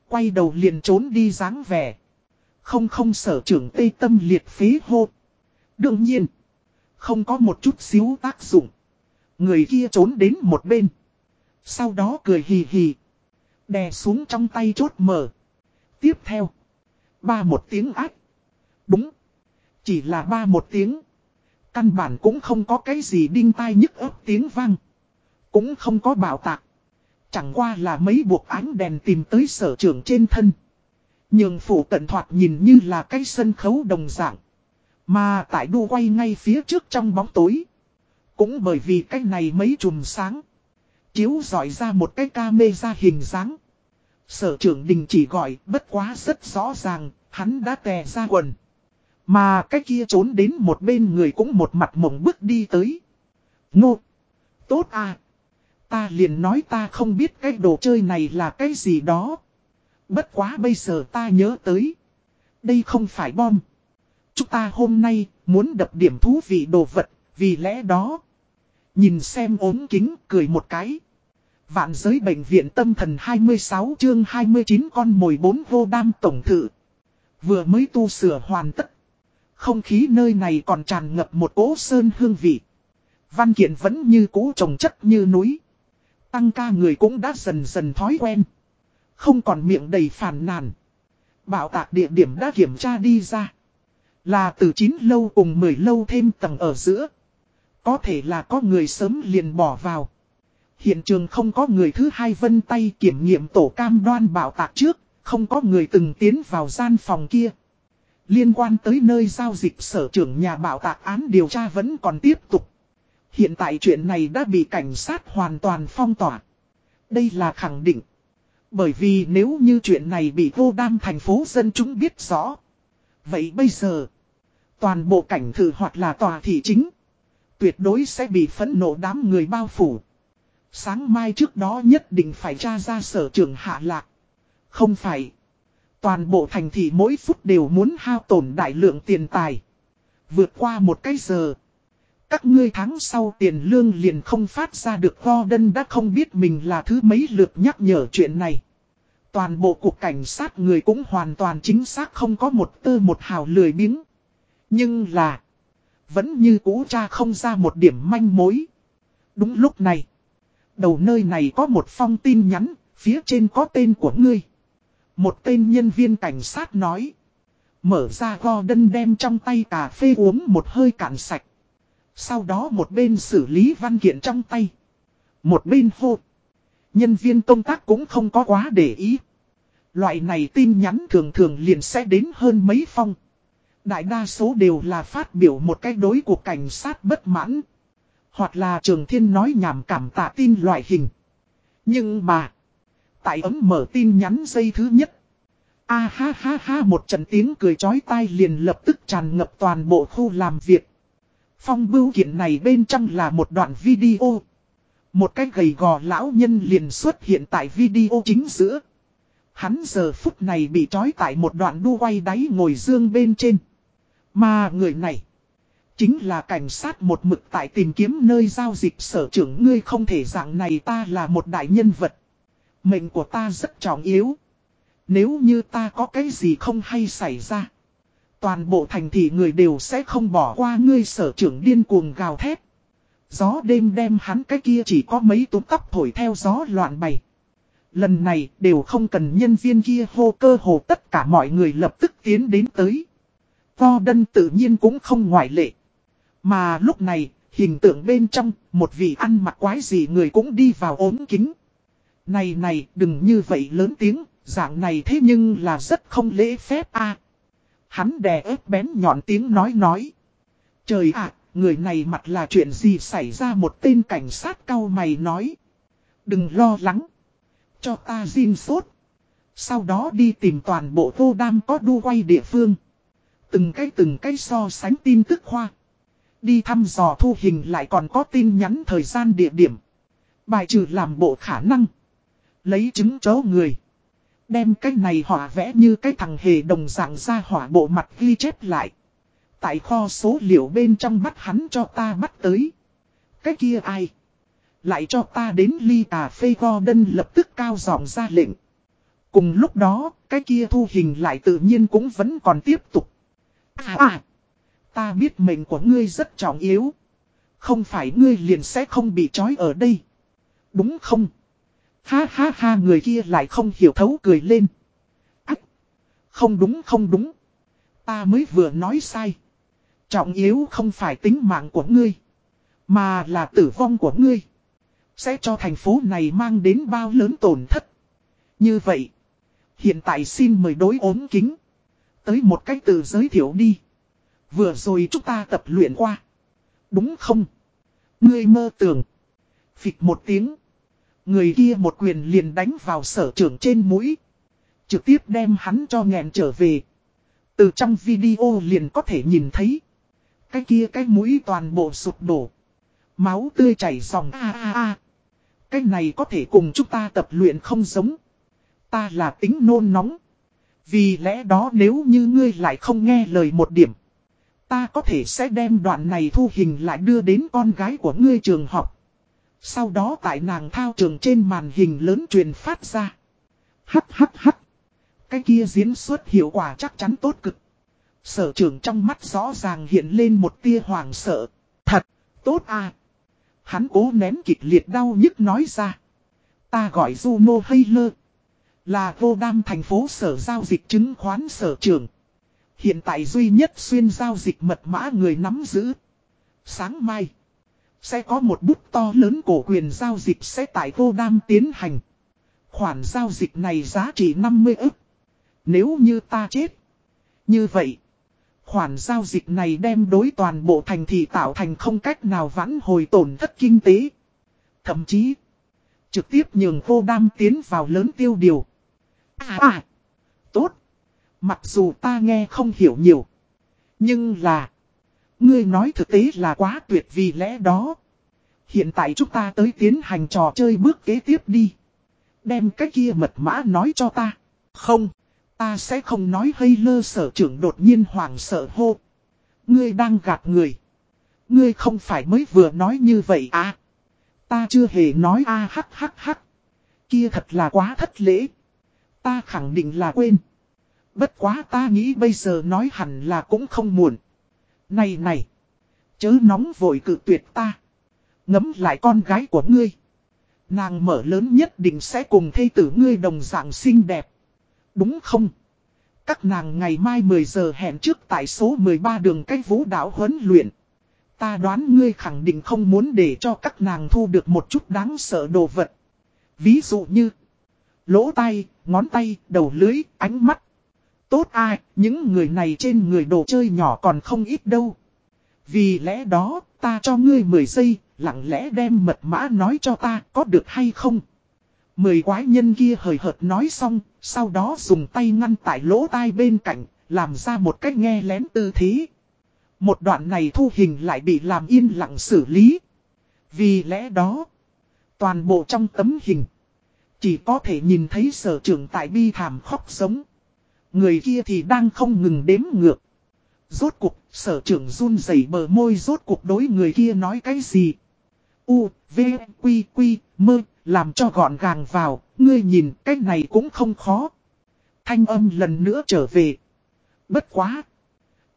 [SPEAKER 1] Quay đầu liền trốn đi dáng vẻ. Không không sở trưởng tây tâm liệt phế hô. Đương nhiên. Không có một chút xíu tác dụng. Người kia trốn đến một bên. Sau đó cười hì hì. Đè xuống trong tay chốt mở. Tiếp theo. Ba một tiếng ác. Đúng. Chỉ là ba một tiếng. Căn bản cũng không có cái gì đinh tai nhức ấp tiếng vang. Cũng không có bảo tạc. Chẳng qua là mấy buộc ánh đèn tìm tới sở trưởng trên thân. Nhưng phủ cận thoạt nhìn như là cái sân khấu đồng dạng. Mà tại đu quay ngay phía trước trong bóng tối. Cũng bởi vì cái này mấy chùm sáng. Chiếu dọi ra một cái ca mê ra hình dáng. Sở trưởng đình chỉ gọi bất quá rất rõ ràng, hắn đã tè ra quần. Mà cái kia trốn đến một bên người cũng một mặt mộng bước đi tới. Ngô! Tốt à! Ta liền nói ta không biết cái đồ chơi này là cái gì đó. Bất quá bây giờ ta nhớ tới. Đây không phải bom. Chúng ta hôm nay muốn đập điểm thú vị đồ vật, vì lẽ đó. Nhìn xem ốm kính cười một cái. Vạn giới bệnh viện tâm thần 26 chương 29 con mồi 4 vô đam tổng thự. Vừa mới tu sửa hoàn tất. Không khí nơi này còn tràn ngập một cỗ sơn hương vị. Văn kiện vẫn như cũ trồng chất như núi. Tăng ca người cũng đã dần dần thói quen. Không còn miệng đầy phản nàn. Bảo tạc địa điểm đã kiểm tra đi ra. Là từ 9 lâu cùng 10 lâu thêm tầng ở giữa. Có thể là có người sớm liền bỏ vào. Hiện trường không có người thứ hai vân tay kiểm nghiệm tổ cam đoan bảo tạc trước, không có người từng tiến vào gian phòng kia. Liên quan tới nơi giao dịch sở trưởng nhà bảo tạc án điều tra vẫn còn tiếp tục. Hiện tại chuyện này đã bị cảnh sát hoàn toàn phong tỏa. Đây là khẳng định. Bởi vì nếu như chuyện này bị vô đam thành phố dân chúng biết rõ. Vậy bây giờ, toàn bộ cảnh thử hoặc là tòa thị chính, tuyệt đối sẽ bị phẫn nộ đám người bao phủ. Sáng mai trước đó nhất định phải tra ra sở trưởng hạ lạc. Không phải. Toàn bộ thành thị mỗi phút đều muốn hao tổn đại lượng tiền tài. Vượt qua một cái giờ. Các ngươi tháng sau tiền lương liền không phát ra được, Gordon đã không biết mình là thứ mấy lượt nhắc nhở chuyện này. Toàn bộ cuộc cảnh sát người cũng hoàn toàn chính xác không có một tơ một hào lười biếng. Nhưng là. Vẫn như cũ cha không ra một điểm manh mối. Đúng lúc này. Đầu nơi này có một phong tin nhắn. Phía trên có tên của ngươi. Một tên nhân viên cảnh sát nói. Mở ra go đân đem trong tay cà phê uống một hơi cạn sạch. Sau đó một bên xử lý văn kiện trong tay. Một bên hô. Nhân viên công tác cũng không có quá để ý. Loại này tin nhắn thường thường liền sẽ đến hơn mấy phong. Đại đa số đều là phát biểu một cách đối của cảnh sát bất mãn. Hoặc là trường thiên nói nhảm cảm tạ tin loại hình. Nhưng mà. Tại ấm mở tin nhắn dây thứ nhất. A ha ha ha một trận tiếng cười chói tai liền lập tức tràn ngập toàn bộ khu làm việc. Phong bưu kiện này bên trong là một đoạn video. Một cái gầy gò lão nhân liền xuất hiện tại video chính giữa. Hắn giờ phút này bị trói tại một đoạn đu quay đáy ngồi dương bên trên. Mà người này. Chính là cảnh sát một mực tại tìm kiếm nơi giao dịch sở trưởng ngươi không thể dạng này, ta là một đại nhân vật. Mệnh của ta rất trọng yếu. Nếu như ta có cái gì không hay xảy ra. Toàn bộ thành thị người đều sẽ không bỏ qua ngươi sở trưởng điên cuồng gào thét. Gió đêm đem hắn cái kia chỉ có mấy túm tóc thổi theo gió loạn bày. Lần này đều không cần nhân viên kia hô cơ hồ tất cả mọi người lập tức tiến đến tới. Vo đân tự nhiên cũng không ngoại lệ. Mà lúc này, hình tượng bên trong, một vị ăn mặc quái gì người cũng đi vào ốm kính. Này này, đừng như vậy lớn tiếng, dạng này thế nhưng là rất không lễ phép a Hắn đè ép bén nhọn tiếng nói nói. Trời ạ, người này mặt là chuyện gì xảy ra một tên cảnh sát cao mày nói. Đừng lo lắng. Cho ta xin sốt. Sau đó đi tìm toàn bộ vô đam có đu quay địa phương. Từng cái từng cái so sánh tin tức khoa. Đi thăm dò thu hình lại còn có tin nhắn thời gian địa điểm. Bài trừ làm bộ khả năng. Lấy chứng chấu người. Đem cái này hỏa vẽ như cái thằng hề đồng dạng ra hỏa bộ mặt ghi chép lại. Tại kho số liệu bên trong bắt hắn cho ta bắt tới. Cái kia ai? Lại cho ta đến ly cà phê Gordon lập tức cao giọng ra lệnh. Cùng lúc đó, cái kia thu hình lại tự nhiên cũng vẫn còn tiếp tục. À à! Ta biết mệnh của ngươi rất trọng yếu. Không phải ngươi liền sẽ không bị trói ở đây. Đúng không? Ha ha ha, người kia lại không hiểu thấu cười lên. Ách! Không đúng không đúng. Ta mới vừa nói sai. Trọng yếu không phải tính mạng của ngươi. Mà là tử vong của ngươi. Sẽ cho thành phố này mang đến bao lớn tổn thất. Như vậy. Hiện tại xin mời đối ốm kính. Tới một cách từ giới thiệu đi. Vừa rồi chúng ta tập luyện qua. Đúng không? Ngươi mơ tưởng. Phịch một tiếng. Người kia một quyền liền đánh vào sở trưởng trên mũi. Trực tiếp đem hắn cho nghẹn trở về. Từ trong video liền có thể nhìn thấy. Cái kia cái mũi toàn bộ sụp đổ. Máu tươi chảy dòng a a a. Cái này có thể cùng chúng ta tập luyện không giống. Ta là tính nôn nóng. Vì lẽ đó nếu như ngươi lại không nghe lời một điểm. Ta có thể sẽ đem đoạn này thu hình lại đưa đến con gái của ngươi trường học. Sau đó tại nàng thao trường trên màn hình lớn truyền phát ra. Hắt hắt hắt. Cái kia diễn xuất hiệu quả chắc chắn tốt cực. Sở trưởng trong mắt rõ ràng hiện lên một tia hoàng sợ. Thật, tốt à. Hắn cố nén kịch liệt đau nhức nói ra. Ta gọi Juno Hayler. Là vô đam thành phố sở giao dịch chứng khoán sở trưởng. Hiện tại duy nhất xuyên giao dịch mật mã người nắm giữ. Sáng mai. Sẽ có một bút to lớn cổ quyền giao dịch sẽ tại vô đam tiến hành. Khoản giao dịch này giá trị 50 ức. Nếu như ta chết. Như vậy. Khoản giao dịch này đem đối toàn bộ thành thị tạo thành không cách nào vãn hồi tổn thất kinh tế. Thậm chí. Trực tiếp nhường vô đam tiến vào lớn tiêu điều. À à. Tốt. Mặc dù ta nghe không hiểu nhiều. Nhưng là. Ngươi nói thực tế là quá tuyệt vì lẽ đó. Hiện tại chúng ta tới tiến hành trò chơi bước kế tiếp đi. Đem cái kia mật mã nói cho ta. Không. Ta sẽ không nói hay lơ sở trưởng đột nhiên hoảng sợ hô. Ngươi đang gạt người. Ngươi không phải mới vừa nói như vậy à. Ta chưa hề nói a hắc hắc hắc. Kia thật là quá thất lễ. Ta khẳng định là quên. Bất quá ta nghĩ bây giờ nói hẳn là cũng không muộn. Này này. Chớ nóng vội cự tuyệt ta. Ngấm lại con gái của ngươi. Nàng mở lớn nhất định sẽ cùng thây tử ngươi đồng dạng xinh đẹp. Đúng không? Các nàng ngày mai 10 giờ hẹn trước tại số 13 đường cách vũ đảo huấn luyện. Ta đoán ngươi khẳng định không muốn để cho các nàng thu được một chút đáng sợ đồ vật. Ví dụ như lỗ tay, ngón tay, đầu lưới, ánh mắt. Tốt ai, những người này trên người đồ chơi nhỏ còn không ít đâu. Vì lẽ đó, ta cho ngươi 10 giây, lặng lẽ đem mật mã nói cho ta có được hay không. Mười quái nhân kia hời hợt nói xong, sau đó dùng tay ngăn tại lỗ tai bên cạnh, làm ra một cách nghe lén tư thế. Một đoạn này thu hình lại bị làm yên lặng xử lý. Vì lẽ đó, toàn bộ trong tấm hình, chỉ có thể nhìn thấy sở trưởng tại bi thảm khóc sống. Người kia thì đang không ngừng đếm ngược. Rốt cục, sở trưởng run rẩy bờ môi rốt cục đối người kia nói cái gì. U, V, Quy, Quy, mơ, làm cho gọn gàng vào, ngươi nhìn cái này cũng không khó. Thanh âm lần nữa trở về. Bất quá.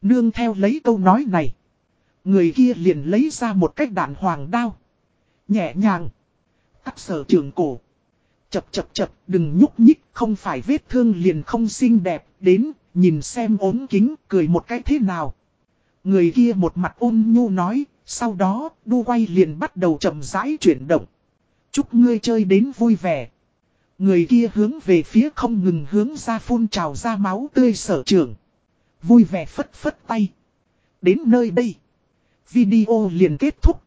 [SPEAKER 1] Nương theo lấy câu nói này. Người kia liền lấy ra một cách đạn hoàng đao. Nhẹ nhàng. Cắt sở trường cổ. Chập chập chập, đừng nhúc nhích, không phải vết thương liền không xinh đẹp. Đến, nhìn xem ốm kính, cười một cái thế nào. Người kia một mặt ôn nhu nói. Sau đó, đu quay liền bắt đầu chậm rãi chuyển động. Chúc ngươi chơi đến vui vẻ. Người kia hướng về phía không ngừng hướng ra phun trào ra máu tươi sở trường. Vui vẻ phất phất tay. Đến nơi đây. Video liền kết thúc.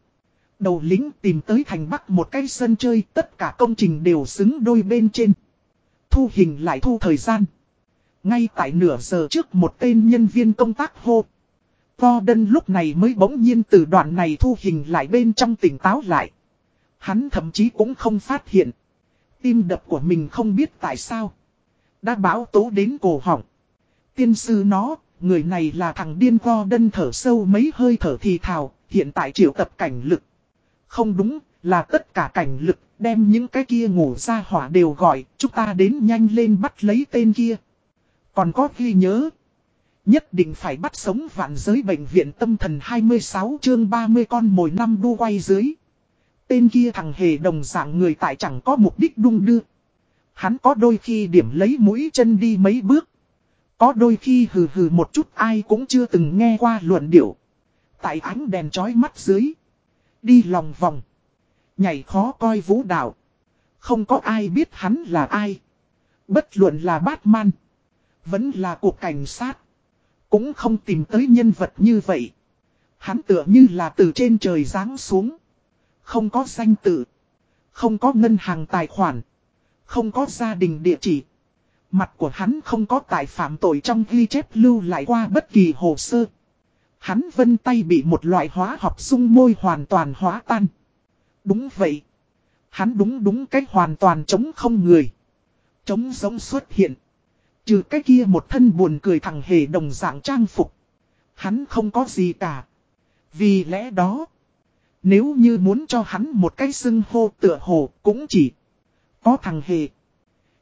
[SPEAKER 1] Đầu lính tìm tới thành bắc một cái sân chơi tất cả công trình đều xứng đôi bên trên. Thu hình lại thu thời gian. Ngay tại nửa giờ trước một tên nhân viên công tác hô. Gordon lúc này mới bỗng nhiên từ đoạn này thu hình lại bên trong tỉnh táo lại. Hắn thậm chí cũng không phát hiện. Tim đập của mình không biết tại sao. Đã báo tố đến cổ họng. Tiên sư nó, người này là thằng điên Gordon thở sâu mấy hơi thở thì thào, hiện tại triệu tập cảnh lực. Không đúng, là tất cả cảnh lực, đem những cái kia ngủ ra hỏa đều gọi, chúng ta đến nhanh lên bắt lấy tên kia. Còn có ghi nhớ, nhất định phải bắt sống vạn giới bệnh viện tâm thần 26 chương 30 con mồi năm đu quay dưới. Tên kia thằng hề đồng dạng người tại chẳng có mục đích đung đưa. Hắn có đôi khi điểm lấy mũi chân đi mấy bước. Có đôi khi hừ hừ một chút ai cũng chưa từng nghe qua luận điệu. Tại ánh đèn chói mắt dưới. Đi lòng vòng. Nhảy khó coi vũ đạo. Không có ai biết hắn là ai. Bất luận là Batman. Vẫn là cuộc cảnh sát. Cũng không tìm tới nhân vật như vậy. Hắn tựa như là từ trên trời giáng xuống. Không có danh tự. Không có ngân hàng tài khoản. Không có gia đình địa chỉ. Mặt của hắn không có tài phạm tội trong ghi chép lưu lại qua bất kỳ hồ sơ. Hắn vân tay bị một loại hóa học dung môi hoàn toàn hóa tan. Đúng vậy. Hắn đúng đúng cách hoàn toàn chống không người. Chống giống xuất hiện. Trừ cái kia một thân buồn cười thằng hề đồng dạng trang phục. Hắn không có gì cả. Vì lẽ đó. Nếu như muốn cho hắn một cái xưng hô tựa hồ cũng chỉ có thằng hề.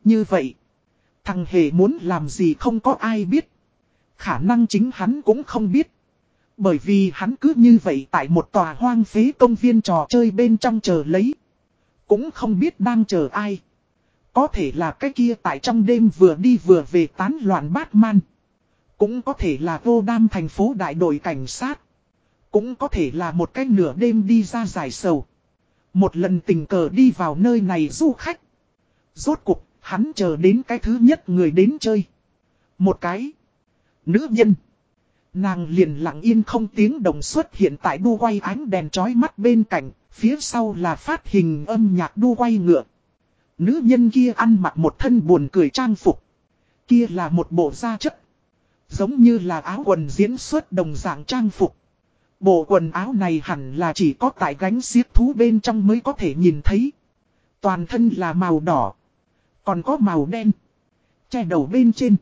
[SPEAKER 1] Như vậy. Thằng hề muốn làm gì không có ai biết. Khả năng chính hắn cũng không biết. Bởi vì hắn cứ như vậy tại một tòa hoang phế công viên trò chơi bên trong chờ lấy. Cũng không biết đang chờ ai. Có thể là cái kia tại trong đêm vừa đi vừa về tán loạn Batman. Cũng có thể là vô đam thành phố đại đội cảnh sát. Cũng có thể là một cái nửa đêm đi ra giải sầu. Một lần tình cờ đi vào nơi này du khách. Rốt cục, hắn chờ đến cái thứ nhất người đến chơi. Một cái. Nữ nhân. Nàng liền lặng yên không tiếng đồng xuất hiện tại đu quay ánh đèn chói mắt bên cạnh, phía sau là phát hình âm nhạc đu quay ngựa. Nữ nhân kia ăn mặc một thân buồn cười trang phục. Kia là một bộ da chất. Giống như là áo quần diễn xuất đồng dạng trang phục. Bộ quần áo này hẳn là chỉ có tại gánh siết thú bên trong mới có thể nhìn thấy. Toàn thân là màu đỏ. Còn có màu đen. Che đầu bên trên.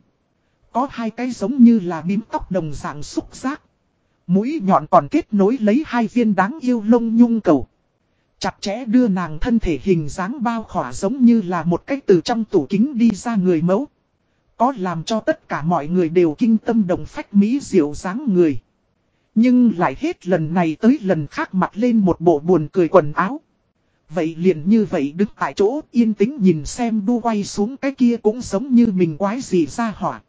[SPEAKER 1] Có hai cái giống như là bím tóc đồng dạng xúc giác. Mũi nhọn còn kết nối lấy hai viên đáng yêu lông nhung cầu. Chặt chẽ đưa nàng thân thể hình dáng bao khỏa giống như là một cách từ trong tủ kính đi ra người mẫu. Có làm cho tất cả mọi người đều kinh tâm đồng phách mỹ diệu dáng người. Nhưng lại hết lần này tới lần khác mặc lên một bộ buồn cười quần áo. Vậy liền như vậy đứng tại chỗ yên tĩnh nhìn xem đu quay xuống cái kia cũng giống như mình quái gì ra hỏa.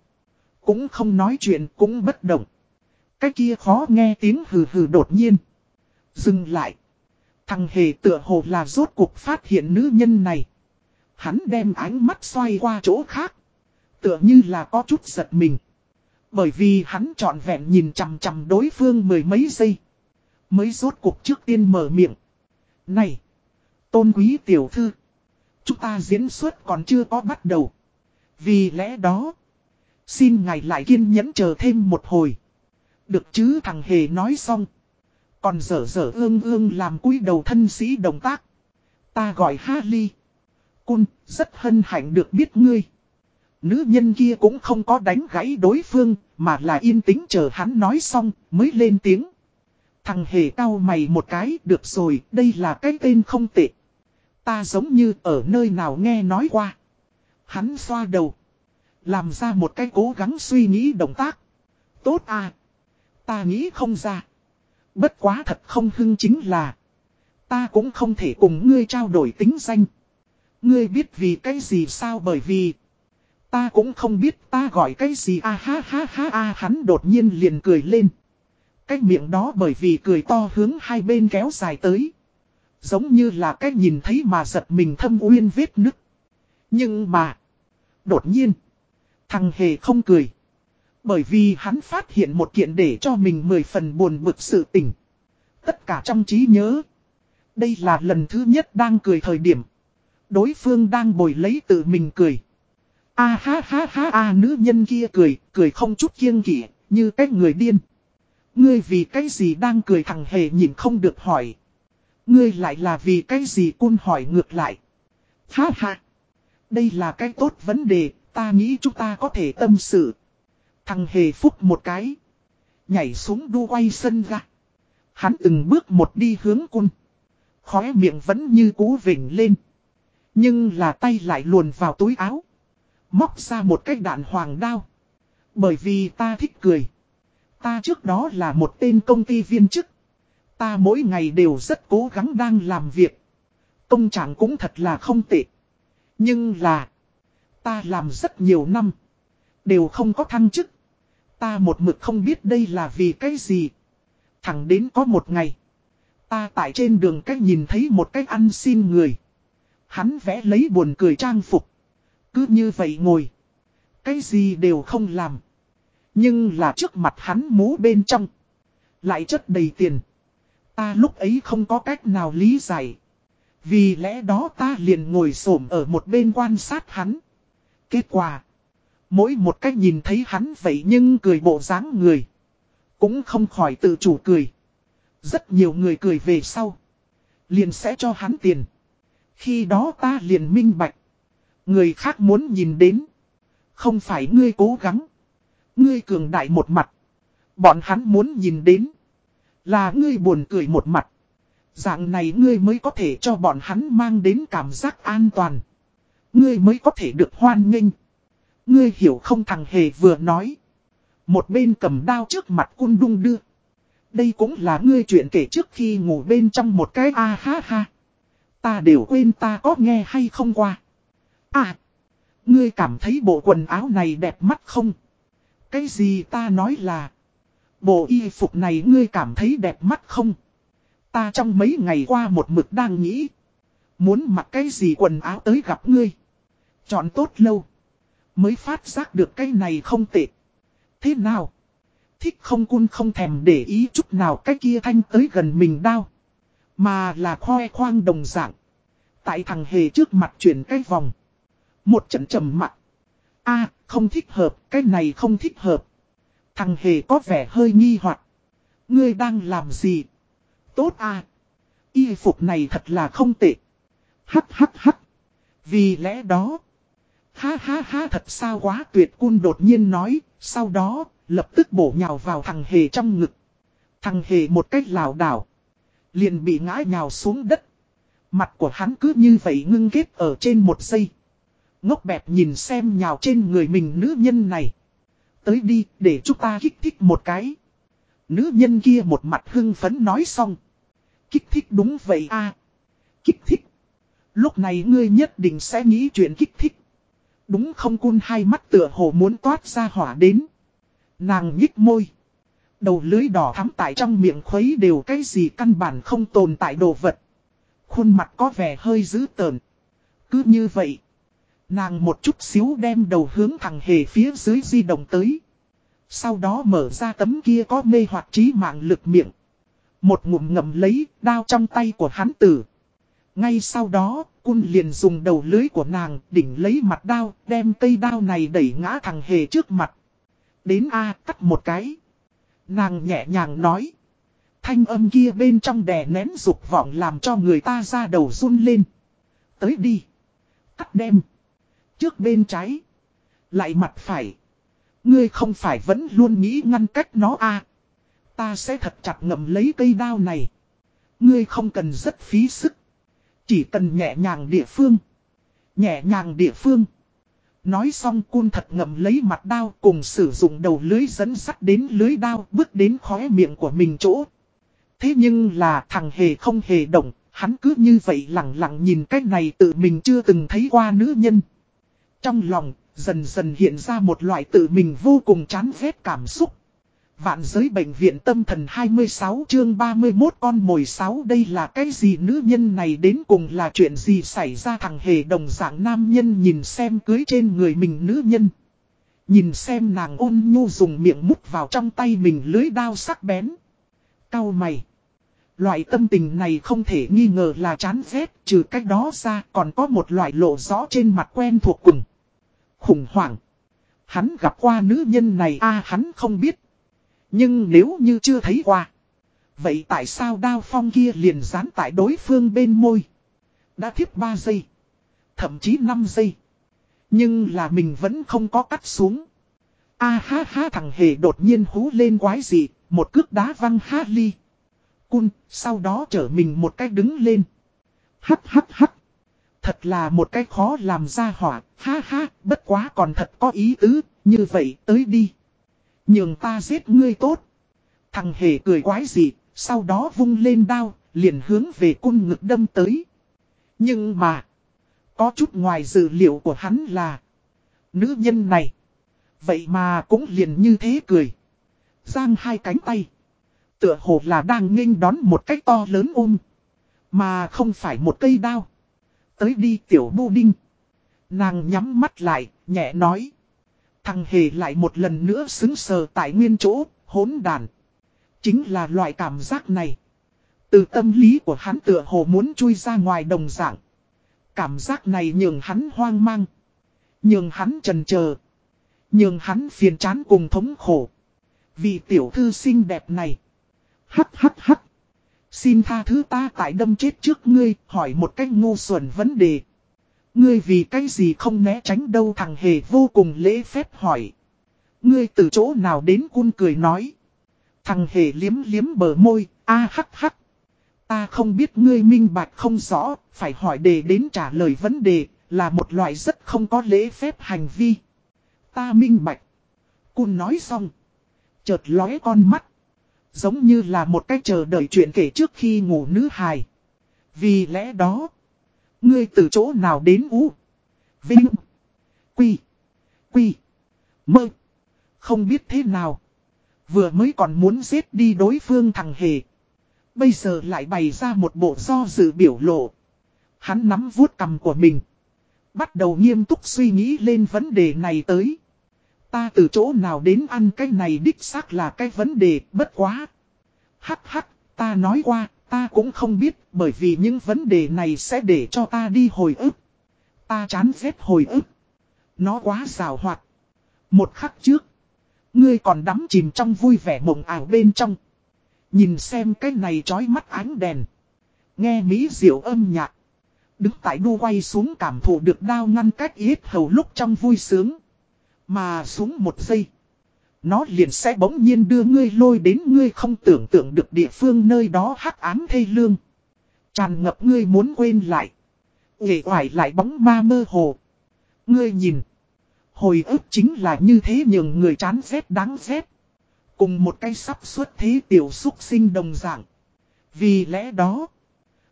[SPEAKER 1] Cũng không nói chuyện cũng bất động. Cái kia khó nghe tiếng hừ hừ đột nhiên. Dừng lại. Thằng hề tựa hồ là rốt cuộc phát hiện nữ nhân này. Hắn đem ánh mắt xoay qua chỗ khác. Tựa như là có chút giật mình. Bởi vì hắn trọn vẹn nhìn chằm chằm đối phương mười mấy giây. Mới rốt cuộc trước tiên mở miệng. Này! Tôn quý tiểu thư! Chúng ta diễn xuất còn chưa có bắt đầu. Vì lẽ đó, xin ngài lại kiên nhẫn chờ thêm một hồi. Được chứ thằng Hề nói xong. Còn dở dở ương ương làm cúi đầu thân sĩ động tác. Ta gọi Harley. Cun, rất hân hạnh được biết ngươi. Nữ nhân kia cũng không có đánh gãy đối phương, mà là yên tĩnh chờ hắn nói xong, mới lên tiếng. Thằng hề cao mày một cái, được rồi, đây là cái tên không tệ. Ta giống như ở nơi nào nghe nói qua. Hắn xoa đầu. Làm ra một cái cố gắng suy nghĩ động tác. Tốt à. Ta nghĩ không ra. Bất quá thật không hưng chính là. Ta cũng không thể cùng ngươi trao đổi tính danh. Ngươi biết vì cái gì sao bởi vì. Ta cũng không biết ta gọi cái gì a ha ha ha a hắn đột nhiên liền cười lên. Cái miệng đó bởi vì cười to hướng hai bên kéo dài tới. Giống như là cái nhìn thấy mà giật mình thâm uyên vết nứt. Nhưng mà. Đột nhiên. Thằng hề không cười. Bởi vì hắn phát hiện một kiện để cho mình mười phần buồn bực sự tình. Tất cả trong trí nhớ. Đây là lần thứ nhất đang cười thời điểm. Đối phương đang bồi lấy tự mình cười. A ha ha ha a nữ nhân kia cười, cười không chút kiêng kỵ, như cái người điên. Ngươi vì cái gì đang cười thằng hề nhìn không được hỏi. Ngươi lại là vì cái gì cun hỏi ngược lại. Ha ha. Đây là cái tốt vấn đề, ta nghĩ chúng ta có thể tâm sự. Thằng hề phúc một cái. Nhảy xuống đu quay sân ra. Hắn từng bước một đi hướng cun. Khóe miệng vẫn như cú vỉnh lên. Nhưng là tay lại luồn vào túi áo. Móc ra một cái đạn hoàng đao. Bởi vì ta thích cười. Ta trước đó là một tên công ty viên chức. Ta mỗi ngày đều rất cố gắng đang làm việc. Công trạng cũng thật là không tệ. Nhưng là. Ta làm rất nhiều năm. Đều không có thăng chức. Ta một mực không biết đây là vì cái gì. Thẳng đến có một ngày. Ta tại trên đường cách nhìn thấy một cách ăn xin người. Hắn vẽ lấy buồn cười trang phục. Cứ như vậy ngồi. Cái gì đều không làm. Nhưng là trước mặt hắn mú bên trong. Lại chất đầy tiền. Ta lúc ấy không có cách nào lý giải. Vì lẽ đó ta liền ngồi xổm ở một bên quan sát hắn. Kết quả. Mỗi một cách nhìn thấy hắn vậy nhưng cười bộ dáng người. Cũng không khỏi tự chủ cười. Rất nhiều người cười về sau. Liền sẽ cho hắn tiền. Khi đó ta liền minh bạch. Người khác muốn nhìn đến. Không phải ngươi cố gắng. Ngươi cường đại một mặt. Bọn hắn muốn nhìn đến. Là ngươi buồn cười một mặt. Dạng này ngươi mới có thể cho bọn hắn mang đến cảm giác an toàn. Ngươi mới có thể được hoan nghênh. Ngươi hiểu không thằng hề vừa nói. Một bên cầm đao trước mặt cun đung đưa. Đây cũng là ngươi chuyện kể trước khi ngủ bên trong một cái a ha ha. Ta đều quên ta có nghe hay không qua. À, ngươi cảm thấy bộ quần áo này đẹp mắt không? Cái gì ta nói là, bộ y phục này ngươi cảm thấy đẹp mắt không? Ta trong mấy ngày qua một mực đang nghĩ, muốn mặc cái gì quần áo tới gặp ngươi. Chọn tốt lâu, mới phát giác được cái này không tệ. Thế nào? Thích không cun không thèm để ý chút nào cái kia thanh tới gần mình đau. Mà là khoe khoang đồng dạng. Tại thằng hề trước mặt chuyển cái vòng. Một trận trầm mặt. a không thích hợp, cái này không thích hợp. Thằng hề có vẻ hơi nghi hoặc Ngươi đang làm gì? Tốt a Y phục này thật là không tệ. Hắc hắc hắc. Vì lẽ đó. Ha ha ha thật sao quá tuyệt cun đột nhiên nói. Sau đó, lập tức bổ nhào vào thằng hề trong ngực. Thằng hề một cách lào đảo. Liền bị ngã nhào xuống đất. Mặt của hắn cứ như vậy ngưng kết ở trên một giây. Ngốc bẹp nhìn xem nhào trên người mình nữ nhân này. Tới đi, để chúng ta kích thích một cái. Nữ nhân kia một mặt hưng phấn nói xong. Kích thích đúng vậy a Kích thích. Lúc này ngươi nhất định sẽ nghĩ chuyện kích thích. Đúng không cun hai mắt tựa hồ muốn toát ra hỏa đến. Nàng nhích môi. Đầu lưới đỏ thắm tại trong miệng khuấy đều cái gì căn bản không tồn tại đồ vật. Khuôn mặt có vẻ hơi dữ tợn. Cứ như vậy. Nàng một chút xíu đem đầu hướng thằng hề phía dưới di động tới. Sau đó mở ra tấm kia có mê hoạt trí mạng lực miệng. Một ngụm ngậm lấy, đao trong tay của hắn tử. Ngay sau đó, cun liền dùng đầu lưới của nàng, đỉnh lấy mặt đao, đem cây đao này đẩy ngã thằng hề trước mặt. Đến A cắt một cái. Nàng nhẹ nhàng nói. Thanh âm kia bên trong đè nén dục vọng làm cho người ta ra đầu run lên. Tới đi. Cắt đem. Trước bên trái. Lại mặt phải. Ngươi không phải vẫn luôn nghĩ ngăn cách nó à. Ta sẽ thật chặt ngậm lấy cây đao này. Ngươi không cần rất phí sức. Chỉ cần nhẹ nhàng địa phương. Nhẹ nhàng địa phương. Nói xong cun thật ngậm lấy mặt đao cùng sử dụng đầu lưới dẫn sắt đến lưới đao bước đến khóe miệng của mình chỗ. Thế nhưng là thằng hề không hề động, hắn cứ như vậy lặng lặng nhìn cái này tự mình chưa từng thấy qua nữ nhân. Trong lòng, dần dần hiện ra một loại tự mình vô cùng chán ghét cảm xúc. Vạn giới bệnh viện tâm thần 26 chương 31 con mồi 6 đây là cái gì nữ nhân này đến cùng là chuyện gì xảy ra thằng hề đồng dạng nam nhân nhìn xem cưới trên người mình nữ nhân. Nhìn xem nàng ôn nhu dùng miệng mút vào trong tay mình lưới đao sắc bén. Cao mày. Loại tâm tình này không thể nghi ngờ là chán ghét, trừ cách đó ra còn có một loại lộ rõ trên mặt quen thuộc cùng. Khủng hoảng. Hắn gặp qua nữ nhân này, a, hắn không biết. Nhưng nếu như chưa thấy qua. Vậy tại sao đao phong kia liền dán tại đối phương bên môi? Đã thiếp 3 giây. Thậm chí 5 giây. Nhưng là mình vẫn không có cắt xuống. A ha ha thằng hề đột nhiên hú lên quái gì. Một cước đá văng ha ly. Cun, sau đó trở mình một cách đứng lên. Hắt hắt hắt. Thật là một cái khó làm ra hỏa, ha ha, bất quá còn thật có ý tứ, như vậy tới đi. Nhường ta giết ngươi tốt. Thằng hề cười quái gì, sau đó vung lên đao, liền hướng về cung ngực đâm tới. Nhưng mà, có chút ngoài dự liệu của hắn là, nữ nhân này, vậy mà cũng liền như thế cười. Giang hai cánh tay, tựa hồ là đang nghênh đón một cách to lớn ôm, mà không phải một cây đao. Tới đi tiểu bu đinh. Nàng nhắm mắt lại, nhẹ nói. Thằng hề lại một lần nữa xứng sờ tại nguyên chỗ, hỗn đàn. Chính là loại cảm giác này. Từ tâm lý của hắn tựa hồ muốn chui ra ngoài đồng dạng. Cảm giác này nhường hắn hoang mang. Nhường hắn trần chờ Nhường hắn phiền chán cùng thống khổ. Vì tiểu thư xinh đẹp này. Hắt hắt hắt. Xin tha thứ ta tại đâm chết trước ngươi, hỏi một cách ngu xuẩn vấn đề. Ngươi vì cái gì không né tránh đâu thằng hề vô cùng lễ phép hỏi. Ngươi từ chỗ nào đến cun cười nói. Thằng hề liếm liếm bờ môi, a hắc hắc. Ta không biết ngươi minh bạch không rõ, phải hỏi đề đến trả lời vấn đề, là một loại rất không có lễ phép hành vi. Ta minh bạch. Cun nói xong. Chợt lóe con mắt. Giống như là một cách chờ đợi chuyện kể trước khi ngủ nữ hài. Vì lẽ đó, ngươi từ chỗ nào đến ú? Vinh, Quy, Quy, Mơ. Không biết thế nào. Vừa mới còn muốn giết đi đối phương thằng hề. Bây giờ lại bày ra một bộ do dự biểu lộ. Hắn nắm vuốt cầm của mình. Bắt đầu nghiêm túc suy nghĩ lên vấn đề này tới. Ta từ chỗ nào đến ăn cái này đích xác là cái vấn đề bất quá. Hắc hắc, ta nói qua, ta cũng không biết bởi vì những vấn đề này sẽ để cho ta đi hồi ức. Ta chán ghét hồi ức. Nó quá rào hoạt. Một khắc trước, ngươi còn đắm chìm trong vui vẻ mộng ảo bên trong. Nhìn xem cái này trói mắt ánh đèn. Nghe mỹ diệu âm nhạc. Đứng tại đu quay xuống cảm thụ được đao ngăn cách yết hầu lúc trong vui sướng. Mà xuống một giây. Nó liền sẽ bỗng nhiên đưa ngươi lôi đến ngươi không tưởng tượng được địa phương nơi đó hắc ám thê lương. Tràn ngập ngươi muốn quên lại. Nghệ hoài lại bóng ma mơ hồ. Ngươi nhìn. Hồi ức chính là như thế nhường người chán rét đáng rét. Cùng một cái sắp xuất thế tiểu xúc sinh đồng dạng. Vì lẽ đó.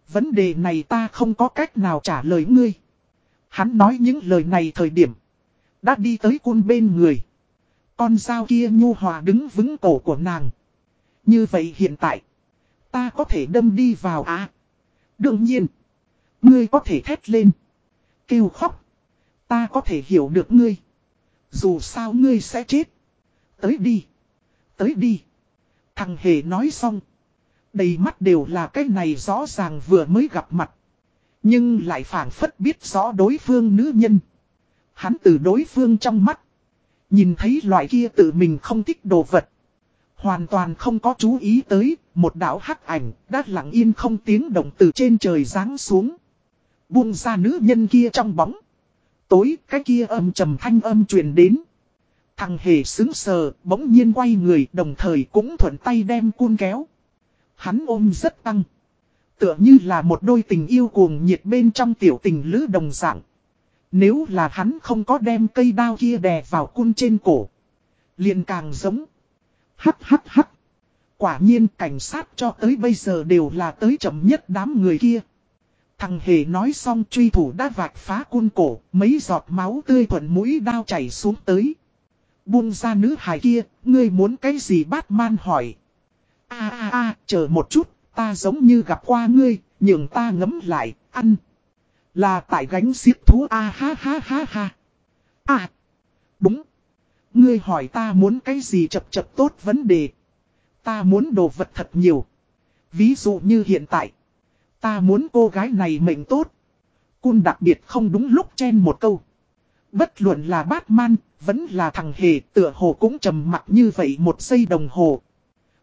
[SPEAKER 1] Vấn đề này ta không có cách nào trả lời ngươi. Hắn nói những lời này thời điểm. Đã đi tới cun bên người. Con dao kia nhu hòa đứng vững cổ của nàng. Như vậy hiện tại. Ta có thể đâm đi vào à. Đương nhiên. Ngươi có thể thét lên. Kêu khóc. Ta có thể hiểu được ngươi. Dù sao ngươi sẽ chết. Tới đi. Tới đi. Thằng hề nói xong. Đầy mắt đều là cái này rõ ràng vừa mới gặp mặt. Nhưng lại phản phất biết rõ đối phương nữ nhân. Hắn từ đối phương trong mắt. Nhìn thấy loại kia tự mình không thích đồ vật. Hoàn toàn không có chú ý tới, một đảo hắc ảnh, đã lặng yên không tiếng động từ trên trời giáng xuống. Buông ra nữ nhân kia trong bóng. Tối, cái kia âm trầm thanh âm truyền đến. Thằng hề xứng sờ, bỗng nhiên quay người, đồng thời cũng thuận tay đem cuôn kéo. Hắn ôm rất tăng. Tựa như là một đôi tình yêu cuồng nhiệt bên trong tiểu tình lữ đồng dạng. Nếu là hắn không có đem cây đao kia đè vào cun trên cổ. liền càng giống. Hắc hắc hắc. Quả nhiên cảnh sát cho tới bây giờ đều là tới chậm nhất đám người kia. Thằng hề nói xong truy thủ đã vạch phá cun cổ, mấy giọt máu tươi thuận mũi đao chảy xuống tới. Buông ra nữ hài kia, ngươi muốn cái gì Batman hỏi. a a a chờ một chút, ta giống như gặp qua ngươi, nhường ta ngấm lại, ăn. Là tại gánh xiết thú a ha ha ha ha. À, đúng. Ngươi hỏi ta muốn cái gì chập chập tốt vấn đề. Ta muốn đồ vật thật nhiều. Ví dụ như hiện tại. Ta muốn cô gái này mệnh tốt. Cun đặc biệt không đúng lúc chen một câu. Bất luận là Batman, vẫn là thằng hề tựa hồ cũng trầm mặt như vậy một giây đồng hồ.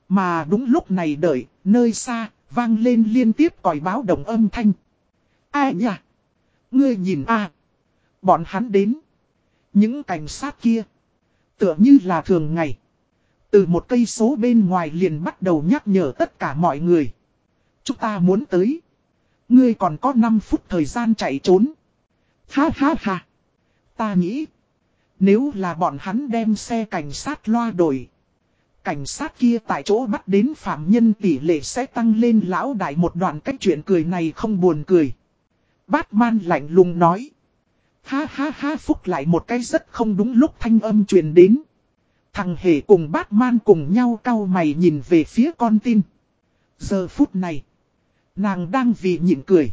[SPEAKER 1] Mà đúng lúc này đợi, nơi xa, vang lên liên tiếp còi báo đồng âm thanh. Ai nhỉ? Ngươi nhìn a Bọn hắn đến. Những cảnh sát kia. Tựa như là thường ngày. Từ một cây số bên ngoài liền bắt đầu nhắc nhở tất cả mọi người. Chúng ta muốn tới. Ngươi còn có 5 phút thời gian chạy trốn. Ha ha ha. Ta nghĩ. Nếu là bọn hắn đem xe cảnh sát loa đổi. Cảnh sát kia tại chỗ bắt đến phạm nhân tỷ lệ sẽ tăng lên lão đại một đoạn cách chuyện cười này không buồn cười. Batman lạnh lùng nói. Ha ha ha phúc lại một cái rất không đúng lúc thanh âm truyền đến. Thằng hề cùng Batman cùng nhau cau mày nhìn về phía con tin. Giờ phút này. Nàng đang vì nhịn cười.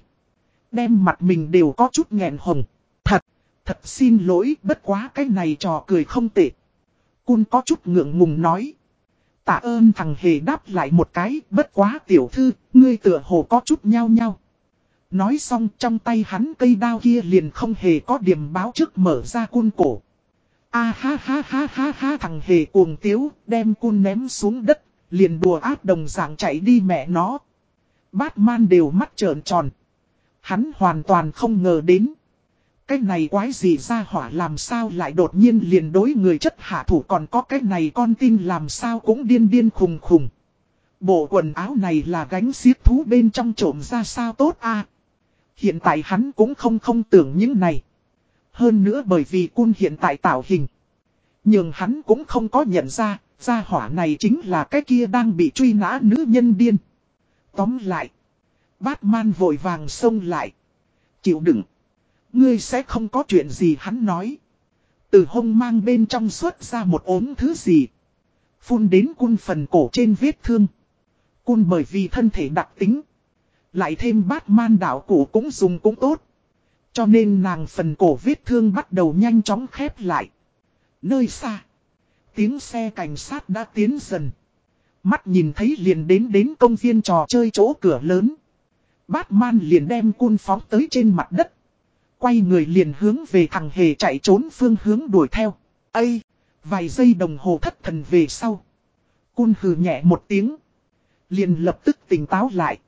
[SPEAKER 1] Đem mặt mình đều có chút nghẹn hồng. Thật, thật xin lỗi bất quá cái này trò cười không tệ. Cun có chút ngượng ngùng nói. Tạ ơn thằng hề đáp lại một cái bất quá tiểu thư, ngươi tựa hồ có chút nhau nhau. Nói xong trong tay hắn cây đao kia liền không hề có điểm báo trước mở ra cun cổ. A ha ha ha ha ha thằng hề cuồng tiếu, đem cun ném xuống đất, liền đùa áp đồng dạng chạy đi mẹ nó. Batman đều mắt trợn tròn. Hắn hoàn toàn không ngờ đến. Cái này quái gì ra hỏa làm sao lại đột nhiên liền đối người chất hạ thủ còn có cái này con tin làm sao cũng điên điên khùng khùng. Bộ quần áo này là gánh xiết thú bên trong trộm ra sao tốt a Hiện tại hắn cũng không không tưởng những này. Hơn nữa bởi vì cun hiện tại tạo hình. Nhưng hắn cũng không có nhận ra, gia hỏa này chính là cái kia đang bị truy nã nữ nhân điên. Tóm lại. Batman vội vàng xông lại. Chịu đựng. Ngươi sẽ không có chuyện gì hắn nói. Từ hông mang bên trong xuất ra một ốm thứ gì. Phun đến cun phần cổ trên vết thương. Cun bởi vì thân thể đặc tính. Lại thêm bát man đảo cổ cũng dùng cũng tốt. Cho nên nàng phần cổ vết thương bắt đầu nhanh chóng khép lại. Nơi xa. Tiếng xe cảnh sát đã tiến dần. Mắt nhìn thấy liền đến đến công viên trò chơi chỗ cửa lớn. Batman liền đem cun phóng tới trên mặt đất. Quay người liền hướng về thằng hề chạy trốn phương hướng đuổi theo. Ây! Vài giây đồng hồ thất thần về sau. Cun hừ nhẹ một tiếng. Liền lập tức tỉnh táo lại.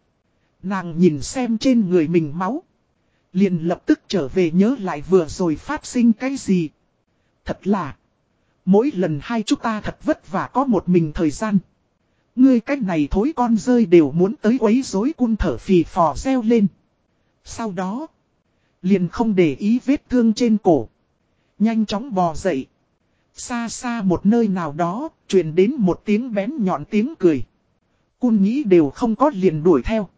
[SPEAKER 1] Nàng nhìn xem trên người mình máu. Liền lập tức trở về nhớ lại vừa rồi phát sinh cái gì. Thật là. Mỗi lần hai chúng ta thật vất vả có một mình thời gian. Ngươi cách này thối con rơi đều muốn tới quấy rối cun thở phì phò reo lên. Sau đó. Liền không để ý vết thương trên cổ. Nhanh chóng bò dậy. Xa xa một nơi nào đó, truyền đến một tiếng bén nhọn tiếng cười. Cun nghĩ đều không có liền đuổi theo.